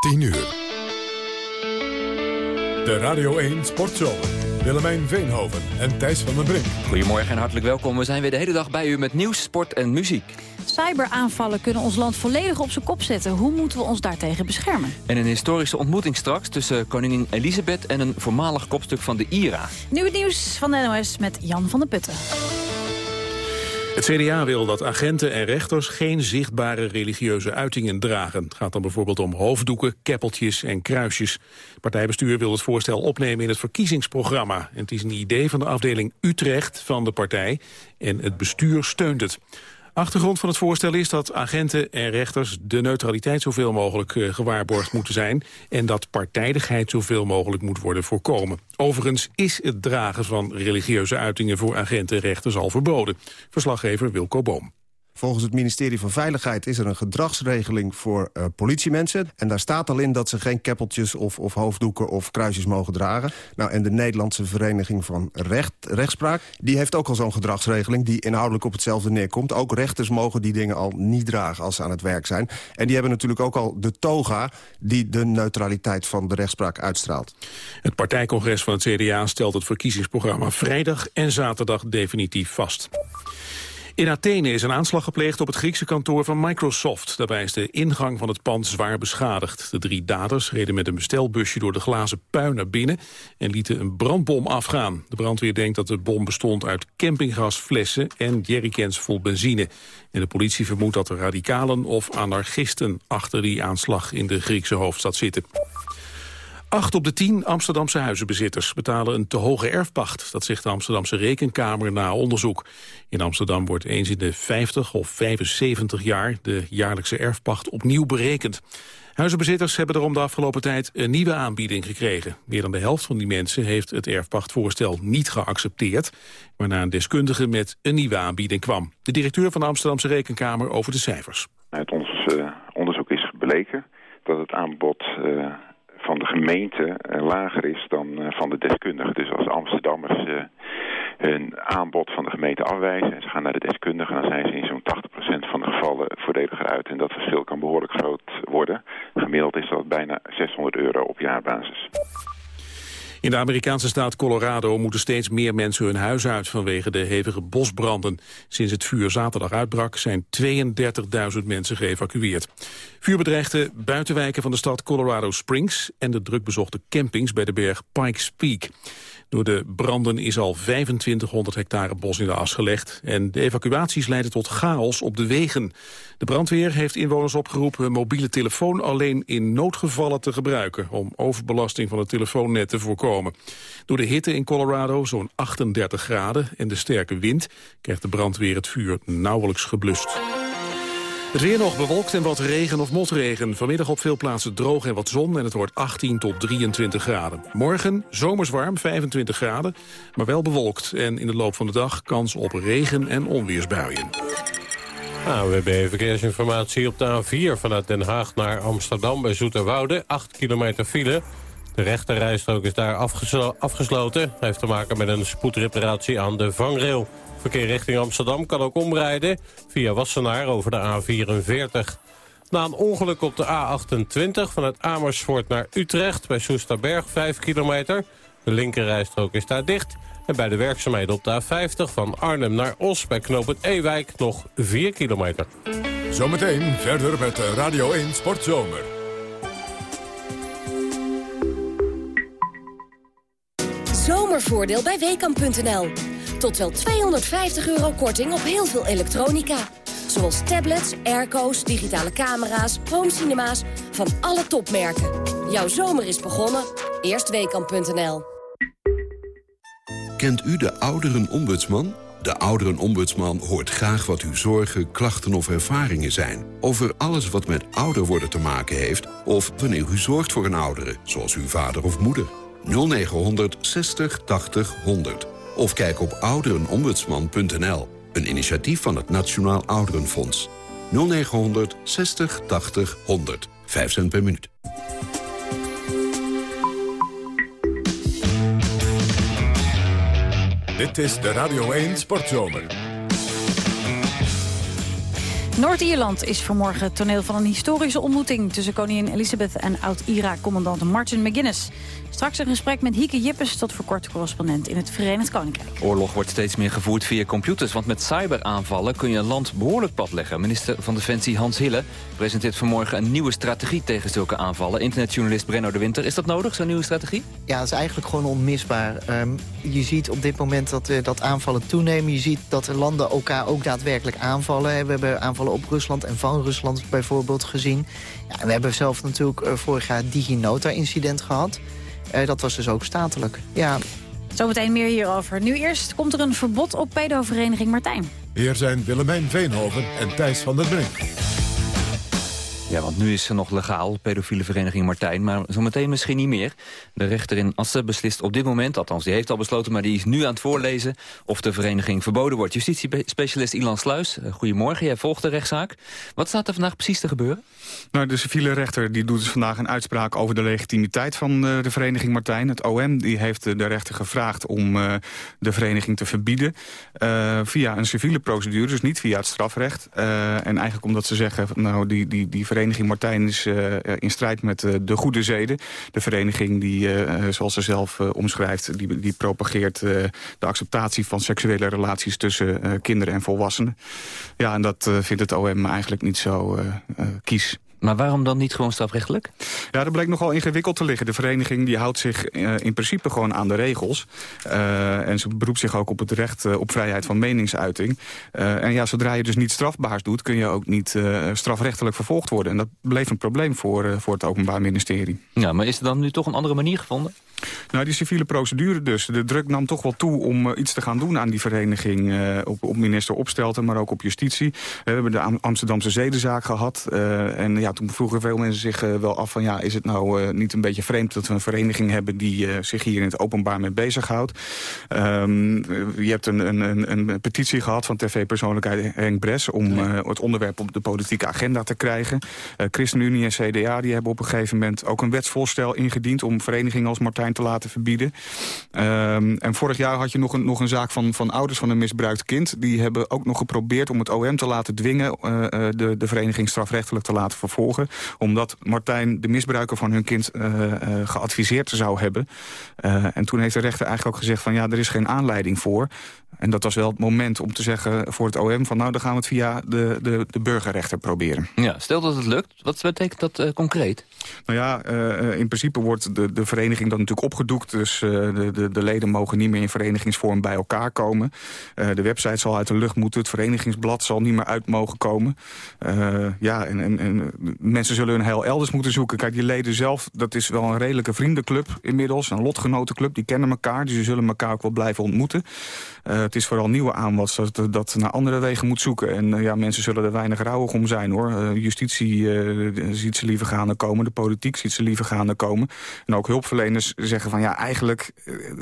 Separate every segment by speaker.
Speaker 1: 10 uur. De Radio 1 Sportzomer. Willemijn Veenhoven en Thijs van den Brink.
Speaker 2: Goedemorgen en hartelijk welkom. We zijn weer de hele dag bij u met nieuws, sport en muziek.
Speaker 3: Cyberaanvallen kunnen ons land volledig op zijn kop zetten. Hoe moeten we ons daartegen beschermen?
Speaker 2: En een historische ontmoeting straks tussen koningin Elisabeth... en een voormalig kopstuk van de IRA.
Speaker 3: Nu het nieuws van de NOS met Jan van der Putten.
Speaker 4: Het CDA wil dat agenten en rechters geen zichtbare religieuze uitingen dragen. Het gaat dan bijvoorbeeld om hoofddoeken, keppeltjes en kruisjes. Partijbestuur wil het voorstel opnemen in het verkiezingsprogramma. Het is een idee van de afdeling Utrecht van de partij en het bestuur steunt het. Achtergrond van het voorstel is dat agenten en rechters de neutraliteit zoveel mogelijk uh, gewaarborgd moeten zijn en dat partijdigheid zoveel mogelijk moet worden voorkomen. Overigens is het dragen van religieuze uitingen voor agenten en rechters al verboden. Verslaggever Wilco Boom.
Speaker 5: Volgens het ministerie van Veiligheid is er een gedragsregeling voor uh, politiemensen. En daar staat al in dat ze geen keppeltjes of, of, hoofddoeken of kruisjes mogen dragen. Nou, en de Nederlandse Vereniging van Recht, Rechtspraak... die heeft ook al zo'n gedragsregeling die inhoudelijk op hetzelfde neerkomt. Ook rechters mogen die dingen al niet dragen als ze aan het werk zijn. En die hebben natuurlijk ook al de toga die de neutraliteit van de rechtspraak uitstraalt.
Speaker 4: Het partijcongres van het CDA stelt het verkiezingsprogramma vrijdag en zaterdag definitief vast. In Athene is een aanslag gepleegd op het Griekse kantoor van Microsoft. Daarbij is de ingang van het pand zwaar beschadigd. De drie daders reden met een bestelbusje door de glazen puin naar binnen... en lieten een brandbom afgaan. De brandweer denkt dat de bom bestond uit campinggasflessen... en jerrycans vol benzine. En de politie vermoedt dat er radicalen of anarchisten... achter die aanslag in de Griekse hoofdstad zitten. Acht op de tien Amsterdamse huizenbezitters betalen een te hoge erfpacht. Dat zegt de Amsterdamse Rekenkamer na onderzoek. In Amsterdam wordt eens in de 50 of 75 jaar de jaarlijkse erfpacht opnieuw berekend. Huizenbezitters hebben daarom de afgelopen tijd een nieuwe aanbieding gekregen. Meer dan de helft van die mensen heeft het erfpachtvoorstel niet geaccepteerd, waarna een deskundige met een nieuwe aanbieding kwam. De directeur van de Amsterdamse Rekenkamer over de cijfers.
Speaker 6: Uit ons uh, onderzoek is gebleken dat het aanbod uh, van de gemeente uh, lager is dan van de deskundige. Dus als Amsterdammers hun aanbod van de gemeente afwijzen en ze gaan naar de deskundige, dan zijn ze in zo'n 80% van de gevallen voordeliger uit. En dat verschil kan behoorlijk groot worden. Gemiddeld is dat bijna 600 euro op jaarbasis.
Speaker 4: In de Amerikaanse staat Colorado moeten steeds meer mensen hun huis uit vanwege de hevige bosbranden. Sinds het vuur zaterdag uitbrak zijn 32.000 mensen geëvacueerd. Vuur bedreigde buitenwijken van de stad Colorado Springs en de drukbezochte campings bij de berg Pikes Peak. Door de branden is al 2500 hectare bos in de as gelegd. En de evacuaties leiden tot chaos op de wegen. De brandweer heeft inwoners opgeroepen hun mobiele telefoon alleen in noodgevallen te gebruiken. Om overbelasting van het telefoonnet te voorkomen. Door de hitte in Colorado, zo'n 38 graden, en de sterke wind... krijgt de brandweer het vuur nauwelijks geblust. Het weer nog bewolkt en wat regen of motregen. Vanmiddag op veel plaatsen droog en wat zon en het wordt 18 tot 23 graden. Morgen zomers warm, 25 graden, maar wel bewolkt. En in de loop van de dag kans op regen en onweersbuien.
Speaker 7: AWB Verkeersinformatie op de A4 vanuit Den Haag naar Amsterdam bij Zoeterwoude. 8 kilometer file. De rechterrijstrook is daar afgesloten. Heeft te maken met een spoedreparatie aan de vangrail. Verkeer richting Amsterdam kan ook omrijden via Wassenaar over de A44. Na een ongeluk op de A28 vanuit Amersfoort naar Utrecht... bij Soesterberg, 5 kilometer. De linkerrijstrook is daar dicht. En bij de werkzaamheden op de A50 van Arnhem naar Os... bij knooppunt Ewijk nog 4 kilometer.
Speaker 1: Zometeen verder met Radio 1 Sportzomer.
Speaker 8: Zomervoordeel bij Weekamp.nl. Tot wel 250 euro korting op heel veel elektronica. Zoals tablets, airco's, digitale camera's, homecinema's van alle topmerken. Jouw zomer is begonnen. Eerstweekam.nl
Speaker 9: Kent u de ouderenombudsman? De ouderenombudsman hoort graag wat uw zorgen, klachten of ervaringen zijn... over alles wat met ouder worden te maken heeft... of wanneer u zorgt voor een oudere, zoals uw vader of moeder. 0900 60 80 100. Of kijk op ouderenombudsman.nl. Een initiatief van het Nationaal Ouderenfonds. 0900 60 80 100. 5 cent per minuut.
Speaker 1: Dit is de Radio 1 Sportzomer.
Speaker 3: Noord-Ierland is vanmorgen het toneel van een historische ontmoeting... tussen koningin Elizabeth en oud-IRA-commandant Martin McGuinness. Straks een gesprek met Hieke Jippes, tot voor kort correspondent in het Verenigd Koninkrijk.
Speaker 2: Oorlog wordt steeds meer gevoerd via computers, want met cyberaanvallen kun je een land behoorlijk pad leggen. Minister van Defensie Hans Hille presenteert vanmorgen een nieuwe strategie tegen zulke aanvallen. Internetjournalist Brenno de Winter, is dat nodig, zo'n nieuwe strategie?
Speaker 10: Ja, dat is eigenlijk gewoon onmisbaar. Ehm, je ziet op dit moment dat, uh, dat aanvallen toenemen. Je ziet dat de landen elkaar ook daadwerkelijk aanvallen. We hebben aanvallen op Rusland en van Rusland bijvoorbeeld gezien. Ja, we hebben zelf natuurlijk uh, vorig jaar DigiNota-incident gehad. Uh, dat was dus ook statelijk. Ja.
Speaker 3: Zometeen meer hierover. Nu eerst komt er een verbod op pedovereniging Martijn.
Speaker 1: Hier zijn Willemijn Veenhoven en Thijs van der Brink.
Speaker 2: Ja, want nu is ze nog legaal, pedofiele vereniging Martijn... maar zometeen misschien niet meer. De rechter in Assen beslist op dit moment, althans die heeft al besloten... maar die is nu aan het voorlezen of de vereniging verboden wordt. Justitiespecialist Ilan Sluis, eh, goedemorgen, jij volgt de rechtszaak. Wat staat er vandaag precies te gebeuren?
Speaker 11: Nou, de civiele rechter die doet dus vandaag een uitspraak over de legitimiteit van uh, de vereniging Martijn. Het OM die heeft de rechter gevraagd om de vereniging te verbieden... via een civiele procedure, dus niet via het strafrecht. en eigenlijk omdat ze zeggen, nou, die, die, die vereniging vereniging Martijn is uh, in strijd met uh, de goede zeden. De vereniging die, zoals ze zelf omschrijft, die, die propageert de acceptatie van seksuele relaties tussen kinderen en volwassenen. Ja, en dat vindt het OM eigenlijk niet zo kies.
Speaker 2: Maar waarom dan niet gewoon strafrechtelijk?
Speaker 11: Ja, dat bleek nogal ingewikkeld te liggen. De vereniging die houdt zich uh, in principe gewoon aan de regels. Uh, en ze beroept zich ook op het recht uh, op vrijheid van meningsuiting. en ja, zodra je dus niet strafbaars doet... kun je ook niet strafrechtelijk vervolgd worden. En dat bleef een probleem voor, voor het Openbaar Ministerie.
Speaker 2: Ja, maar is er dan nu toch een andere manier gevonden?
Speaker 11: Nou, die civiele procedure dus. De druk nam toch wel toe om uh, iets te gaan doen aan die vereniging. Uh, op, op, minister Opstelten, maar ook op justitie. Uh, we hebben de Amsterdamse zedenzaak gehad. en ja, toen vroegen veel mensen zich wel af van... ja, is het nou niet een beetje vreemd dat we een vereniging hebben... die zich hier in het openbaar mee bezighoudt. Um, je hebt een, een, een, petitie gehad van tv-persoonlijkheid Henk Bres... om het onderwerp op de politieke agenda te krijgen. ChristenUnie en CDA die hebben op een gegeven moment ook een wetsvoorstel ingediend... om verenigingen als Martijn te laten verbieden. Um, en vorig jaar had je nog een, nog een zaak van, van ouders van een misbruikt kind. Die hebben ook nog geprobeerd om het OM te laten dwingen... Uh, de, de vereniging strafrechtelijk te laten vervolgen. Omdat Martijn de misbruiker van hun kind uh, uh, geadviseerd zou hebben. en toen heeft de rechter eigenlijk ook gezegd van ja, er is geen aanleiding voor. En dat was wel het moment om te zeggen voor het OM... van nou, dan gaan we het via de, de, de burgerrechter proberen.
Speaker 2: Ja, stel dat het lukt, wat betekent dat concreet?
Speaker 11: Nou ja, in principe wordt de, de vereniging dan natuurlijk opgedoekt. Dus uh, de, de, de, leden mogen niet meer in verenigingsvorm bij elkaar komen. de website zal uit de lucht moeten. Het verenigingsblad zal niet meer uit mogen komen. ja, en, en, en, mensen zullen hun heil elders moeten zoeken. Kijk, die leden zelf, dat is wel een redelijke vriendenclub inmiddels. Een lotgenotenclub, die kennen elkaar. Dus ze zullen elkaar ook wel blijven ontmoeten. het is vooral nieuwe aanwas dat, dat naar andere wegen moet zoeken. En ja, mensen zullen er weinig rouwig om zijn, hoor. Justitie ziet ze liever gaan komen. De politiek ziet ze liever gaan komen. En ook hulpverleners zeggen van ja, eigenlijk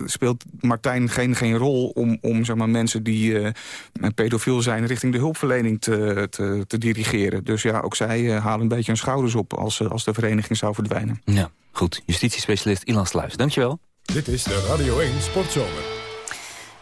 Speaker 11: speelt Martijn geen, geen rol... om, om zeg maar, mensen die pedofiel zijn richting de hulpverlening te, te, te dirigeren. Dus ja, ook zij halen een beetje hun schouders op als, als de vereniging zou verdwijnen.
Speaker 2: Ja, goed. Justitiespecialist Ilan Sluis, dankjewel.
Speaker 1: Dit is de Radio 1 Sportzomer.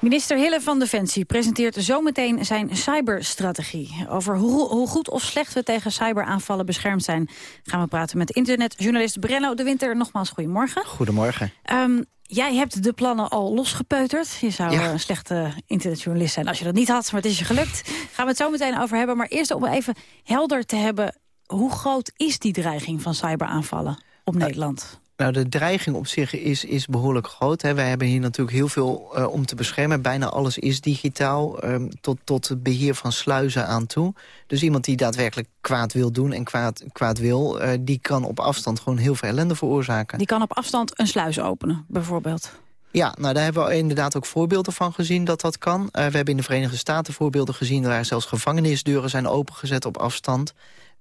Speaker 3: Minister Hille van Defensie presenteert zometeen zijn cyberstrategie. Over hoe, hoe, goed of slecht we tegen cyberaanvallen beschermd zijn... gaan we praten met internetjournalist Brenno de Winter. Nogmaals, goedemorgen.
Speaker 10: Goedemorgen.
Speaker 3: Um, jij hebt de plannen al losgepeuterd. Je zou ja. een slechte internetjournalist zijn als je dat niet had, maar het is je gelukt. Gaan we het zo meteen over hebben. Maar eerst om even helder te hebben... hoe groot is die dreiging van cyberaanvallen op uh, Nederland?
Speaker 10: Nou, de dreiging op zich is, is behoorlijk groot. Hè. Wij hebben hier natuurlijk heel veel uh, om te beschermen. Bijna alles is digitaal, um, tot, tot het beheer van sluizen aan toe. Dus iemand die daadwerkelijk kwaad wil doen en kwaad, kwaad wil... Uh, die kan op afstand gewoon heel veel ellende veroorzaken.
Speaker 3: Die kan op afstand een sluis openen, bijvoorbeeld?
Speaker 10: Ja, nou daar hebben we inderdaad ook voorbeelden van gezien dat dat kan. Uh, we hebben in de Verenigde Staten voorbeelden gezien... waar zelfs gevangenisdeuren zijn opengezet op afstand...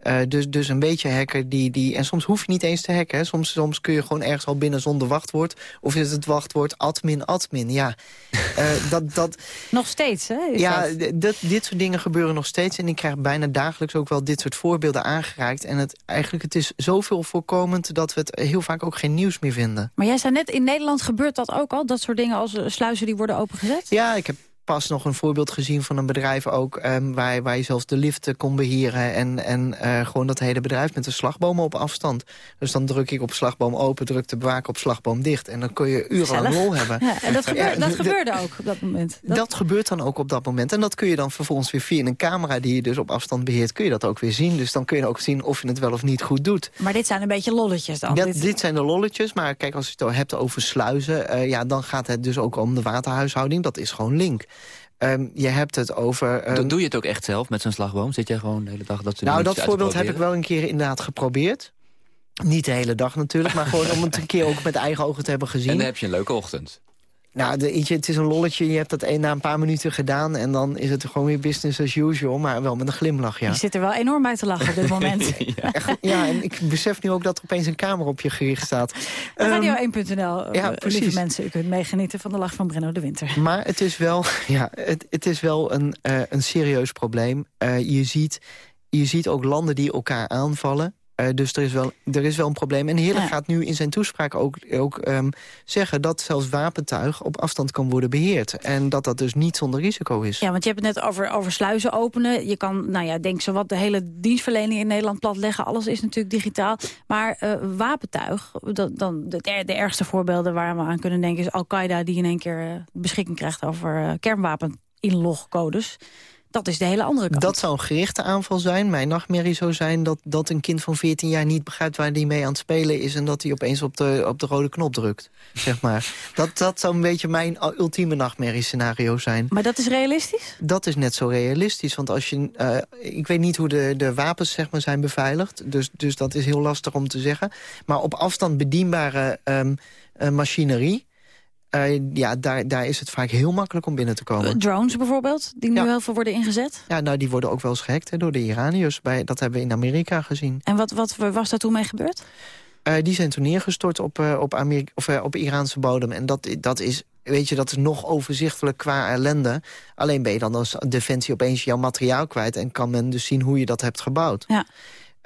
Speaker 10: Uh, dus, dus een beetje hacker die, die... En soms hoef je niet eens te hacken. Hè. Soms, soms kun je gewoon ergens al binnen zonder wachtwoord. Of is het wachtwoord admin, admin. Ja, uh, dat, dat...
Speaker 3: Nog steeds, hè?
Speaker 10: ja, dat? dit soort dingen gebeuren nog steeds. En ik krijg bijna dagelijks ook wel dit soort voorbeelden aangereikt. En het, eigenlijk, het is zoveel voorkomend dat we het heel vaak ook geen nieuws meer vinden.
Speaker 3: Maar jij zei net, in Nederland gebeurt dat ook al? Dat soort dingen als sluizen die worden opengezet?
Speaker 10: Ja, ik heb pas nog een voorbeeld gezien van een bedrijf ook... Um, waar, waar je zelfs de liften kon beheren... en, en uh, gewoon dat hele bedrijf met de slagbomen op afstand. Dus dan druk ik op slagboom open, druk de bewaker op slagboom dicht... en dan kun je urenlang rol hebben.
Speaker 3: Ja, en dat, gebeurde, dat gebeurde ook op dat moment?
Speaker 10: Dat... dat... gebeurt dan ook op dat moment. En dat kun je dan vervolgens weer via een camera... die je dus op afstand beheert, kun je dat ook weer zien. Dus dan kun je ook zien of je het wel of niet goed doet.
Speaker 3: Maar dit zijn een beetje lolletjes dan?
Speaker 10: dit... dit zijn de lolletjes, maar kijk, als je het hebt over sluizen... Uh, ja, dan gaat het dus ook om de waterhuishouding. Dat is gewoon link. Um, je hebt het over...
Speaker 2: Um... Doe je het ook echt zelf met zo'n slagboom? Zit jij gewoon de hele dag dat
Speaker 10: Nou, dat voorbeeld heb ik wel een keer inderdaad geprobeerd. Niet de hele dag natuurlijk, maar gewoon om het een keer ook met eigen ogen te hebben gezien. En
Speaker 2: dan heb je een leuke ochtend.
Speaker 10: Nou, de, het is een lolletje. Je hebt dat een, na een paar minuten gedaan... en dan is het gewoon weer business as usual, maar wel met een glimlach, ja.
Speaker 3: Je zit er wel enorm bij te lachen op dit moment.
Speaker 10: ja. ja, en ik besef nu ook dat er opeens een camera op je gericht staat.
Speaker 3: Radio1.nl, ja, uh, lieve mensen. U kunt meegenieten van de lach van Brenno de Winter.
Speaker 10: Maar het is wel, ja, het, het is wel een, uh, een serieus probleem. Uh, je, ziet, je ziet ook landen die elkaar aanvallen. Uh, dus er is, wel, er is wel een probleem. En Heerlijk ja. gaat nu in zijn toespraak ook, ook um, zeggen... dat zelfs wapentuig op afstand kan worden beheerd. En dat dat dus niet zonder risico is.
Speaker 3: Ja, want je hebt het net over, over sluizen openen. Je kan, nou ja, denk zo wat de hele dienstverlening in Nederland platleggen. Alles is natuurlijk digitaal. Maar uh, wapentuig, dat, dan de, de, ergste voorbeelden waar we aan kunnen denken... is Al-Qaeda die in één keer uh, beschikking krijgt over kernwapeninlogcodes dat is de hele andere kant.
Speaker 10: Dat zou een gerichte aanval zijn. Mijn nachtmerrie zou zijn dat, dat een kind van 14 jaar niet begrijpt waar hij mee aan het spelen is... en dat hij opeens op de, op de rode knop drukt, zeg maar. Dat, dat zou een beetje mijn ultieme nachtmerriescenario zijn.
Speaker 3: Maar dat is realistisch?
Speaker 10: Dat is net zo realistisch, want als je... Uh, ik weet niet hoe de, de wapens zeg maar, zijn beveiligd, dus, dus dat is heel lastig om te zeggen. Maar op afstand bedienbare um, uh, machinerie uh, ja, daar, daar is het vaak heel makkelijk om binnen te komen.
Speaker 3: Uh, drones bijvoorbeeld, die nu ja. heel veel worden ingezet?
Speaker 10: Ja, nou, die worden ook wel eens gehackt hè, door de Iraniërs. Bij, dat hebben we in Amerika gezien.
Speaker 3: En wat, wat was daar toen mee gebeurd?
Speaker 10: Uh, die zijn toen neergestort op, op, Amerika, of, op Iraanse bodem. En dat, dat is weet je, dat is nog overzichtelijk qua ellende. Alleen ben je dan als defensie opeens jouw materiaal kwijt... en kan men dus zien hoe je dat hebt gebouwd.
Speaker 3: Ja.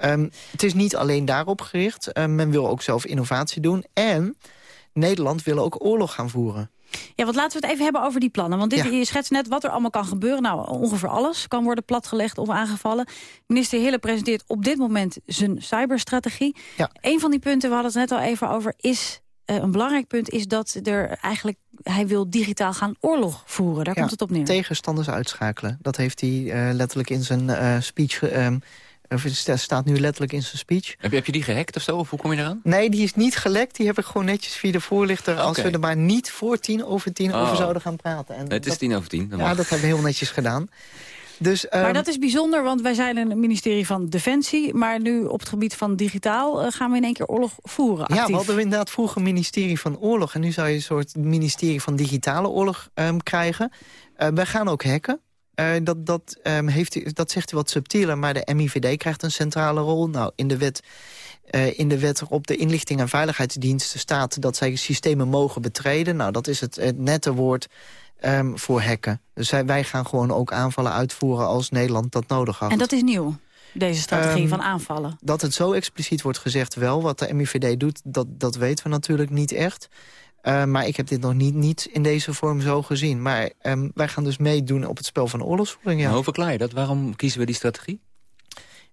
Speaker 10: Um, het is niet alleen daarop gericht. Uh, men wil ook zelf innovatie doen. En Nederland wil ook oorlog gaan voeren.
Speaker 3: Ja, want laten we het even hebben over die plannen. Want dit, ja. je schetst net wat er allemaal kan gebeuren. Nou, ongeveer alles kan worden platgelegd of aangevallen. Minister Hille presenteert op dit moment zijn cyberstrategie.
Speaker 10: Ja.
Speaker 3: Een van die punten, we hadden het net al even over... is uh, een belangrijk punt is dat er eigenlijk... hij wil digitaal gaan oorlog voeren. Daar
Speaker 10: ja,
Speaker 3: komt het op neer.
Speaker 10: tegenstanders uitschakelen. Dat heeft hij uh, letterlijk in zijn uh, speech... Um, het staat nu letterlijk in zijn speech.
Speaker 2: Heb je, heb je die gehackt of zo? Of hoe kom je eraan?
Speaker 10: Nee, die is niet gelekt. Die heb ik gewoon netjes via de voorlichter... Okay. als we er maar niet voor tien over tien oh. over zouden gaan praten.
Speaker 2: En het is
Speaker 10: dat,
Speaker 2: tien over tien.
Speaker 10: Ja, dat hebben we heel netjes gedaan. Dus, um,
Speaker 3: maar dat is bijzonder, want wij zijn een ministerie van Defensie... maar nu op het gebied van digitaal uh, gaan we in één keer oorlog voeren. Actief.
Speaker 10: Ja, we hadden inderdaad vroeger een ministerie van oorlog... en nu zou je een soort ministerie van digitale oorlog um, krijgen. Uh, wij gaan ook hacken. Uh, dat, dat, um, heeft dat zegt u wat subtieler, maar de MIVD krijgt een centrale rol. Nou, in de wet, uh, in de wet op de inlichting en veiligheidsdiensten staat... dat zij systemen mogen betreden. Nou, dat is het, het nette woord um, voor hacken. Dus wij, wij gaan gewoon ook aanvallen uitvoeren als Nederland dat nodig had.
Speaker 3: En dat is nieuw? Deze strategie um, van aanvallen?
Speaker 10: Dat het zo expliciet wordt gezegd wel. Wat de MIVD doet, dat, dat weten we natuurlijk niet echt. Uh, maar ik heb dit nog niet, niet in deze vorm zo gezien. Maar um, wij gaan dus meedoen op het spel van oorlogsvoering. Ja.
Speaker 2: Hoe verklaar je dat? Waarom kiezen we die strategie?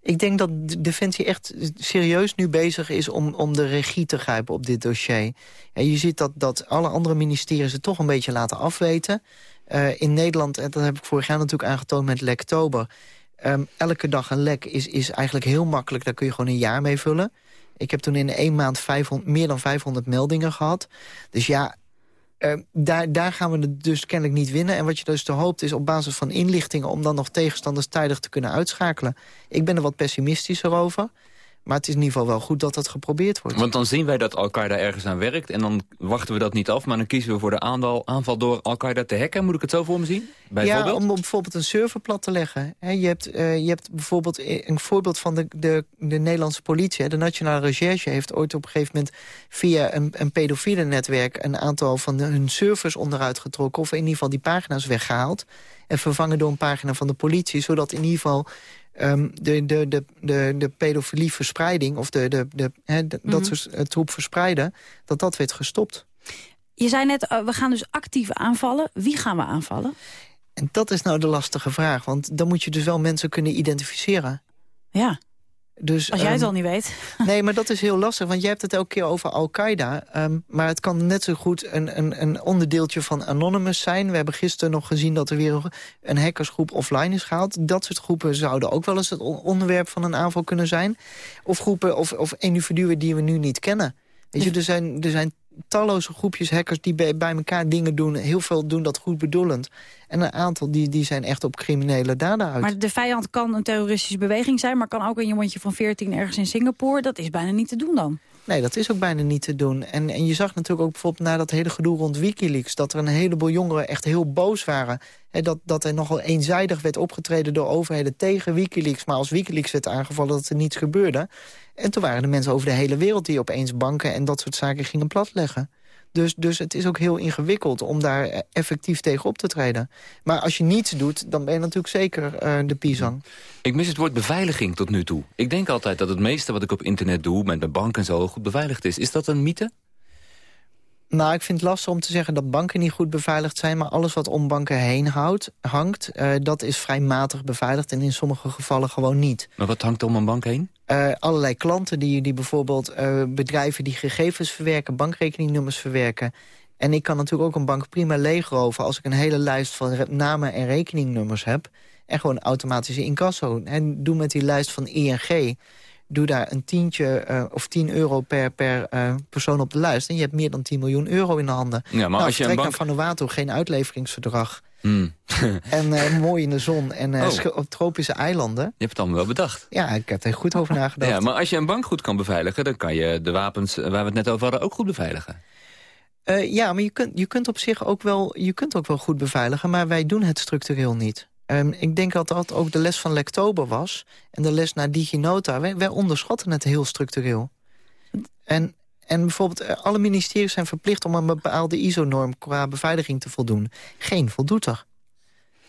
Speaker 10: Ik denk dat Defensie echt serieus nu bezig is om, om de regie te grijpen op dit dossier. En je ziet dat, dat alle andere ministeries het toch een beetje laten afweten. Uh, in Nederland, en dat heb ik vorig jaar natuurlijk aangetoond met Lektober... Um, elke dag een lek is, is eigenlijk heel makkelijk. Daar kun je gewoon een jaar mee vullen. Ik heb toen in één maand 500, meer dan 500 meldingen gehad. Dus ja, uh, daar, daar gaan we het dus kennelijk niet winnen. En wat je dus te hoopt is op basis van inlichtingen... om dan nog tegenstanders tijdig te kunnen uitschakelen. Ik ben er wat pessimistischer over. Maar het is in ieder geval wel goed dat dat geprobeerd wordt.
Speaker 2: Want dan zien wij dat Al-Qaeda ergens aan werkt... en dan wachten we dat niet af, maar dan kiezen we voor de aanval, aanval door Al-Qaeda te hacken. Moet ik het zo voor me zien?
Speaker 10: Ja, om bijvoorbeeld een server plat te leggen. je, hebt, uh, je hebt bijvoorbeeld een voorbeeld van de, de, de Nederlandse politie. De Nationale Recherche heeft ooit op een gegeven moment... via een, een pedofiele netwerk een aantal van de, hun servers onderuit getrokken... of in ieder geval die pagina's weggehaald... en vervangen door een pagina van de politie... zodat in ieder geval um, de, de, de, de, de pedofilieverspreiding... of de, de, de, he, de mm -hmm. dat soort uh, troep verspreiden, dat dat werd gestopt.
Speaker 3: Je zei net, uh, we gaan dus actief aanvallen. Wie gaan we aanvallen?
Speaker 10: En dat is nou de lastige vraag, want dan moet je dus wel mensen kunnen identificeren.
Speaker 3: Ja.
Speaker 10: Dus,
Speaker 3: Als jij het
Speaker 10: ehm,
Speaker 3: al niet weet.
Speaker 10: Nee, maar dat is heel lastig, want jij hebt het elke keer over Al-Qaeda. ehm, maar het kan net zo goed een, een, een onderdeeltje van Anonymous zijn. We hebben gisteren nog gezien dat er weer een hackersgroep offline is gehaald. Dat soort groepen zouden ook wel eens het on- onderwerp van een aanval kunnen zijn. Of groepen of, of individuen die we nu niet kennen. Weet je, er zijn, er zijn talloze groepjes hackers die bij, bij elkaar dingen doen. Heel veel doen dat goed bedoelend. En een aantal die, die zijn echt op criminele daden uit.
Speaker 3: Maar de vijand kan een terroristische beweging zijn... maar kan ook een jongetje van 14 ergens in Singapore. Dat is bijna niet te doen dan.
Speaker 10: Nee, dat is ook bijna niet te doen. En, en je zag natuurlijk ook bijvoorbeeld na dat hele gedoe rond Wikileaks... dat er een heleboel jongeren echt heel boos waren. Hè, dat, dat er nogal eenzijdig werd opgetreden door overheden tegen Wikileaks. Maar als Wikileaks werd aangevallen dat er niets gebeurde. En toen waren er mensen over de hele wereld die opeens banken... en dat soort zaken gingen platleggen. Dus, dus het is ook heel ingewikkeld om daar eh, effectief tegen op te treden. Maar als je niets doet, dan ben je natuurlijk zeker eh, de pisang.
Speaker 2: Ik mis het woord beveiliging tot nu toe. Ik denk altijd dat het meeste wat ik op internet doe, met mijn bank en zo, goed beveiligd is. Is dat een mythe?
Speaker 10: Nou, ik vind het lastig om te zeggen dat banken niet goed beveiligd zijn... maar alles wat om banken heen houdt, hangt, eh, dat is vrij matig beveiligd... en in sommige gevallen gewoon niet.
Speaker 2: Maar wat hangt om een bank heen?
Speaker 10: Eh, allerlei klanten die, die bijvoorbeeld eh, bedrijven die gegevens verwerken... bankrekeningnummers verwerken. En ik kan natuurlijk ook een bank prima leegroven... als ik een hele lijst van namen en rekeningnummers heb... en gewoon automatische incasso. En doe met die lijst van ING doe daar een tientje eh, of 10 euro per, per eh, persoon op de lijst... en je hebt meer dan 10 miljoen euro in de handen.
Speaker 2: Ja, maar
Speaker 10: nou,
Speaker 2: als je een bank...
Speaker 10: Vanuatu, geen uitleveringsverdrag.
Speaker 2: Hmm.
Speaker 10: en eh, mooi in de zon en
Speaker 2: Oh.
Speaker 10: op tropische eilanden.
Speaker 2: Je hebt het allemaal wel bedacht.
Speaker 10: Ja, ik heb er goed over nagedacht.
Speaker 2: Ja, maar als je een bank goed kan beveiligen... dan kan je de wapens waar we het net over hadden ook goed beveiligen.
Speaker 10: Ja, maar je kunt, je kunt op zich ook wel, je kunt ook wel goed beveiligen... maar wij doen het structureel niet. Ehm, ik denk dat dat ook de les van Lektober was... en de les naar DigiNota. Wij, wij onderschatten het heel structureel. En, en bijvoorbeeld, eh, alle ministeries zijn verplicht... om een bepaalde ISO-norm qua beveiliging te voldoen. Geen voldoet er.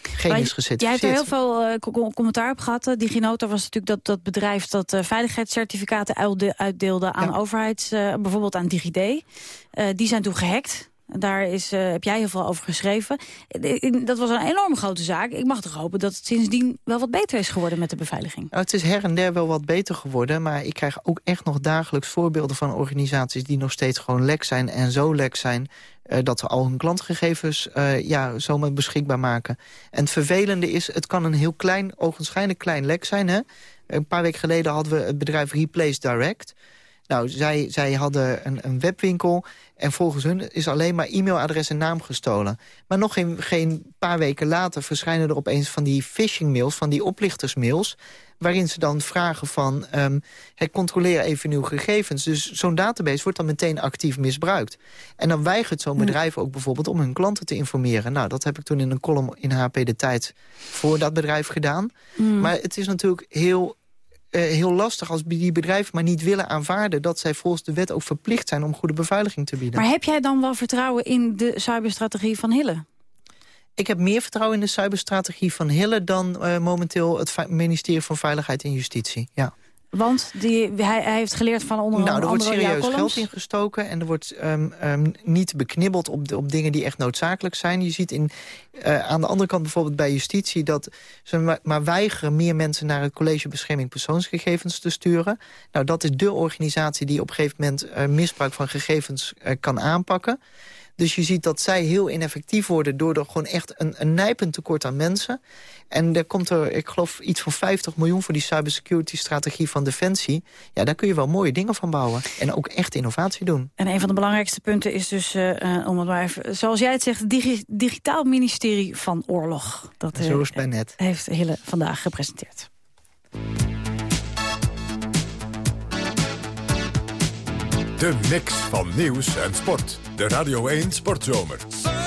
Speaker 10: Geen
Speaker 3: Maar
Speaker 10: is
Speaker 3: Jij
Speaker 10: gecertificeerd.
Speaker 3: hebt er heel veel eh, co- co- commentaar op gehad. Eh, DigiNota was natuurlijk dat, dat bedrijf dat eh, veiligheidscertificaten uitde- uitdeelde aan overheids, eh, bijvoorbeeld aan DigiD. Die zijn toen gehackt. Daar is, eh, heb jij heel veel over geschreven. Eh, Dat was een enorm grote zaak. Ik mag toch hopen dat het sindsdien wel wat beter is geworden met de beveiliging.
Speaker 10: Nou, het is her en der wel wat beter geworden... maar ik krijg ook echt nog dagelijks voorbeelden van organisaties... die nog steeds gewoon lek zijn en zo lek zijn... eh, dat ze al hun klantgegevens eh, ja, zomaar beschikbaar maken. En het vervelende is, het kan een heel klein, ogenschijnlijk klein lek zijn. Hè? Een paar weken geleden hadden we het bedrijf Replace Direct... Nou, zij, zij hadden een, een webwinkel en volgens hun is alleen maar e-mailadres en naam gestolen. Maar nog geen, geen paar weken later verschijnen er opeens van die phishing mails, van die oplichtersmails, waarin ze dan vragen van, hey, controleer even uw gegevens. Dus zo'n database wordt dan meteen actief misbruikt. En dan weigert zo'n bedrijf ook bijvoorbeeld om hun klanten te informeren. Nou, dat heb ik toen in een column in HP De Tijd voor dat bedrijf gedaan. Maar het is natuurlijk heel heel lastig als die bedrijven maar niet willen aanvaarden... dat zij volgens de wet ook verplicht zijn om goede beveiliging te bieden.
Speaker 3: Maar heb jij dan wel vertrouwen in de cyberstrategie van Hille?
Speaker 10: Ik heb meer vertrouwen in de cyberstrategie van Hille... dan eh, momenteel het ministerie van Veiligheid en Justitie. Ja.
Speaker 3: Want die, hij, hij heeft geleerd van onder
Speaker 10: Nou, er wordt
Speaker 3: andere
Speaker 10: serieus geld ingestoken... en er wordt ehm, ehm, niet beknibbeld op, op dingen die echt noodzakelijk zijn. Je ziet in, eh, aan de andere kant bijvoorbeeld bij justitie... dat ze maar, maar weigeren meer mensen naar het College Bescherming Persoonsgegevens te sturen. Nou, dat is de organisatie die op een gegeven moment... eh, misbruik van gegevens eh, kan aanpakken. Dus je ziet dat zij heel ineffectief worden... door er gewoon echt een, een nijpend tekort aan mensen. En er komt er, ik geloof, iets van 50 miljoen... voor die cybersecurity-strategie van Defensie. Ja, daar kun je wel mooie dingen van bouwen. En ook echt innovatie doen.
Speaker 3: En een van de belangrijkste punten is dus, eh, eh, om het maar even, zoals jij het zegt, digi digitaal ministerie van oorlog. Dat eh,
Speaker 10: Zo is het bij net.
Speaker 3: heeft Hille vandaag gepresenteerd.
Speaker 1: De mix van nieuws en sport. De Radio 1 Sportzomer.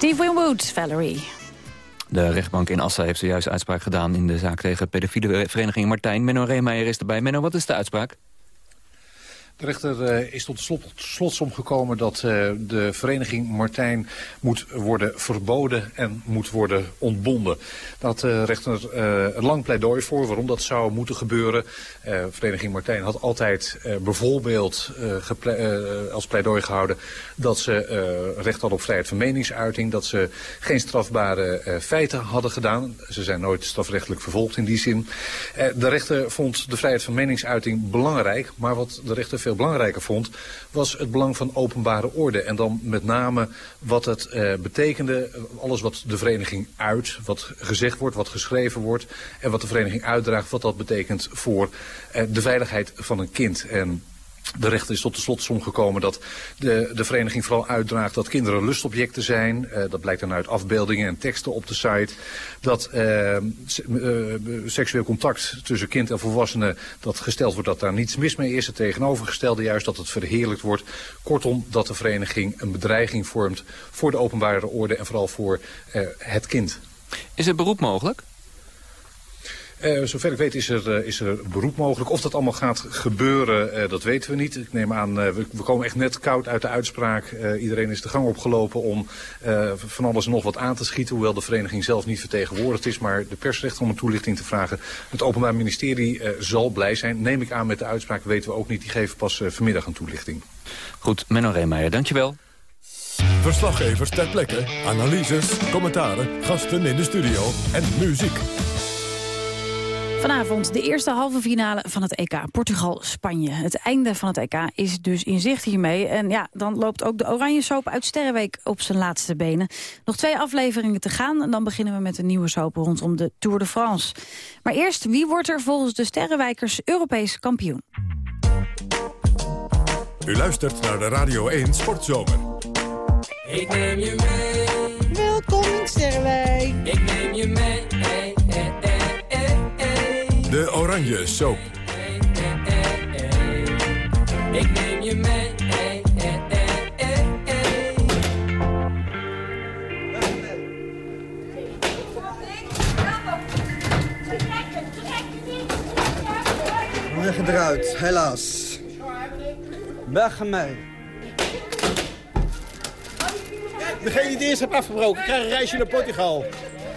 Speaker 3: Steve Winwood, Valerie.
Speaker 2: De rechtbank in Assen heeft zojuist uitspraak gedaan... in de zaak tegen pedofiele vereniging Martijn. Menno Reemeijer is erbij. Menno, wat is de uitspraak?
Speaker 12: Rechter eh, is tot slot, slotsom gekomen dat eh, de vereniging Martijn moet worden verboden en moet worden ontbonden. Daar had de rechter eh, een lang pleidooi voor waarom dat zou moeten gebeuren. Eh, vereniging Martijn had altijd eh, bijvoorbeeld eh, eh, als pleidooi gehouden dat ze eh, recht hadden op vrijheid van meningsuiting, dat ze geen strafbare eh, feiten hadden gedaan. Ze zijn nooit strafrechtelijk vervolgd in die zin. Eh, de rechter vond de vrijheid van meningsuiting belangrijk, maar wat de rechter veel belangrijker vond, was het belang van openbare orde. En dan met name wat het eh, betekende, alles wat de vereniging uit, wat gezegd wordt, wat geschreven wordt en wat de vereniging uitdraagt, wat dat betekent voor eh, de veiligheid van een kind. En de rechter is tot de slotsom gekomen dat de, de vereniging vooral uitdraagt dat kinderen lustobjecten zijn. Eh, dat blijkt dan uit afbeeldingen en teksten op de site. Dat eh, eh, seksueel contact tussen kind en volwassene, dat gesteld wordt dat daar niets mis mee is. Het tegenovergestelde juist dat het verheerlijkt wordt. Kortom, dat de vereniging een bedreiging vormt voor de openbare orde en vooral voor het kind.
Speaker 2: Is er beroep mogelijk?
Speaker 12: Eh, zover ik weet is er, eh, is er beroep mogelijk. Of dat allemaal gaat gebeuren, eh, dat weten we niet. Ik neem aan, eh, we, we komen echt net koud uit de uitspraak. Eh, iedereen is de gang opgelopen om eh, van alles en nog wat aan te schieten. Hoewel de vereniging zelf niet vertegenwoordigd is. Maar de persrechter om een toelichting te vragen. Het Openbaar Ministerie eh, zal blij zijn. Neem ik aan met de uitspraak, weten we ook niet. Die geven pas eh, vanmiddag een toelichting.
Speaker 2: Goed, Menno Reemeijer, dankjewel.
Speaker 1: Verslaggevers ter plekke, analyses, commentaren, gasten in de studio en muziek.
Speaker 3: Vanavond de eerste halve finale van het EK Portugal-Spanje. Het einde van het EK is dus in zicht hiermee. En ja, dan loopt ook de Oranje Soap uit Sterrenweek op zijn laatste benen. Nog twee afleveringen te gaan en dan beginnen we met een nieuwe soap rondom de Tour de France. Maar eerst, wie wordt er volgens de Sterrenwijkers Europees kampioen?
Speaker 1: U luistert naar de Radio 1 Sportzomer.
Speaker 13: Ik neem je mee. Welkom in Sterrenwijk. Ik neem je mee.
Speaker 1: De Oranje Soap.
Speaker 13: Ik neem je mee. Hey.
Speaker 14: Weg eruit, helaas. Weg ermee.
Speaker 15: Degene die het eerst heeft afgebroken, krijgt een reisje naar Portugal.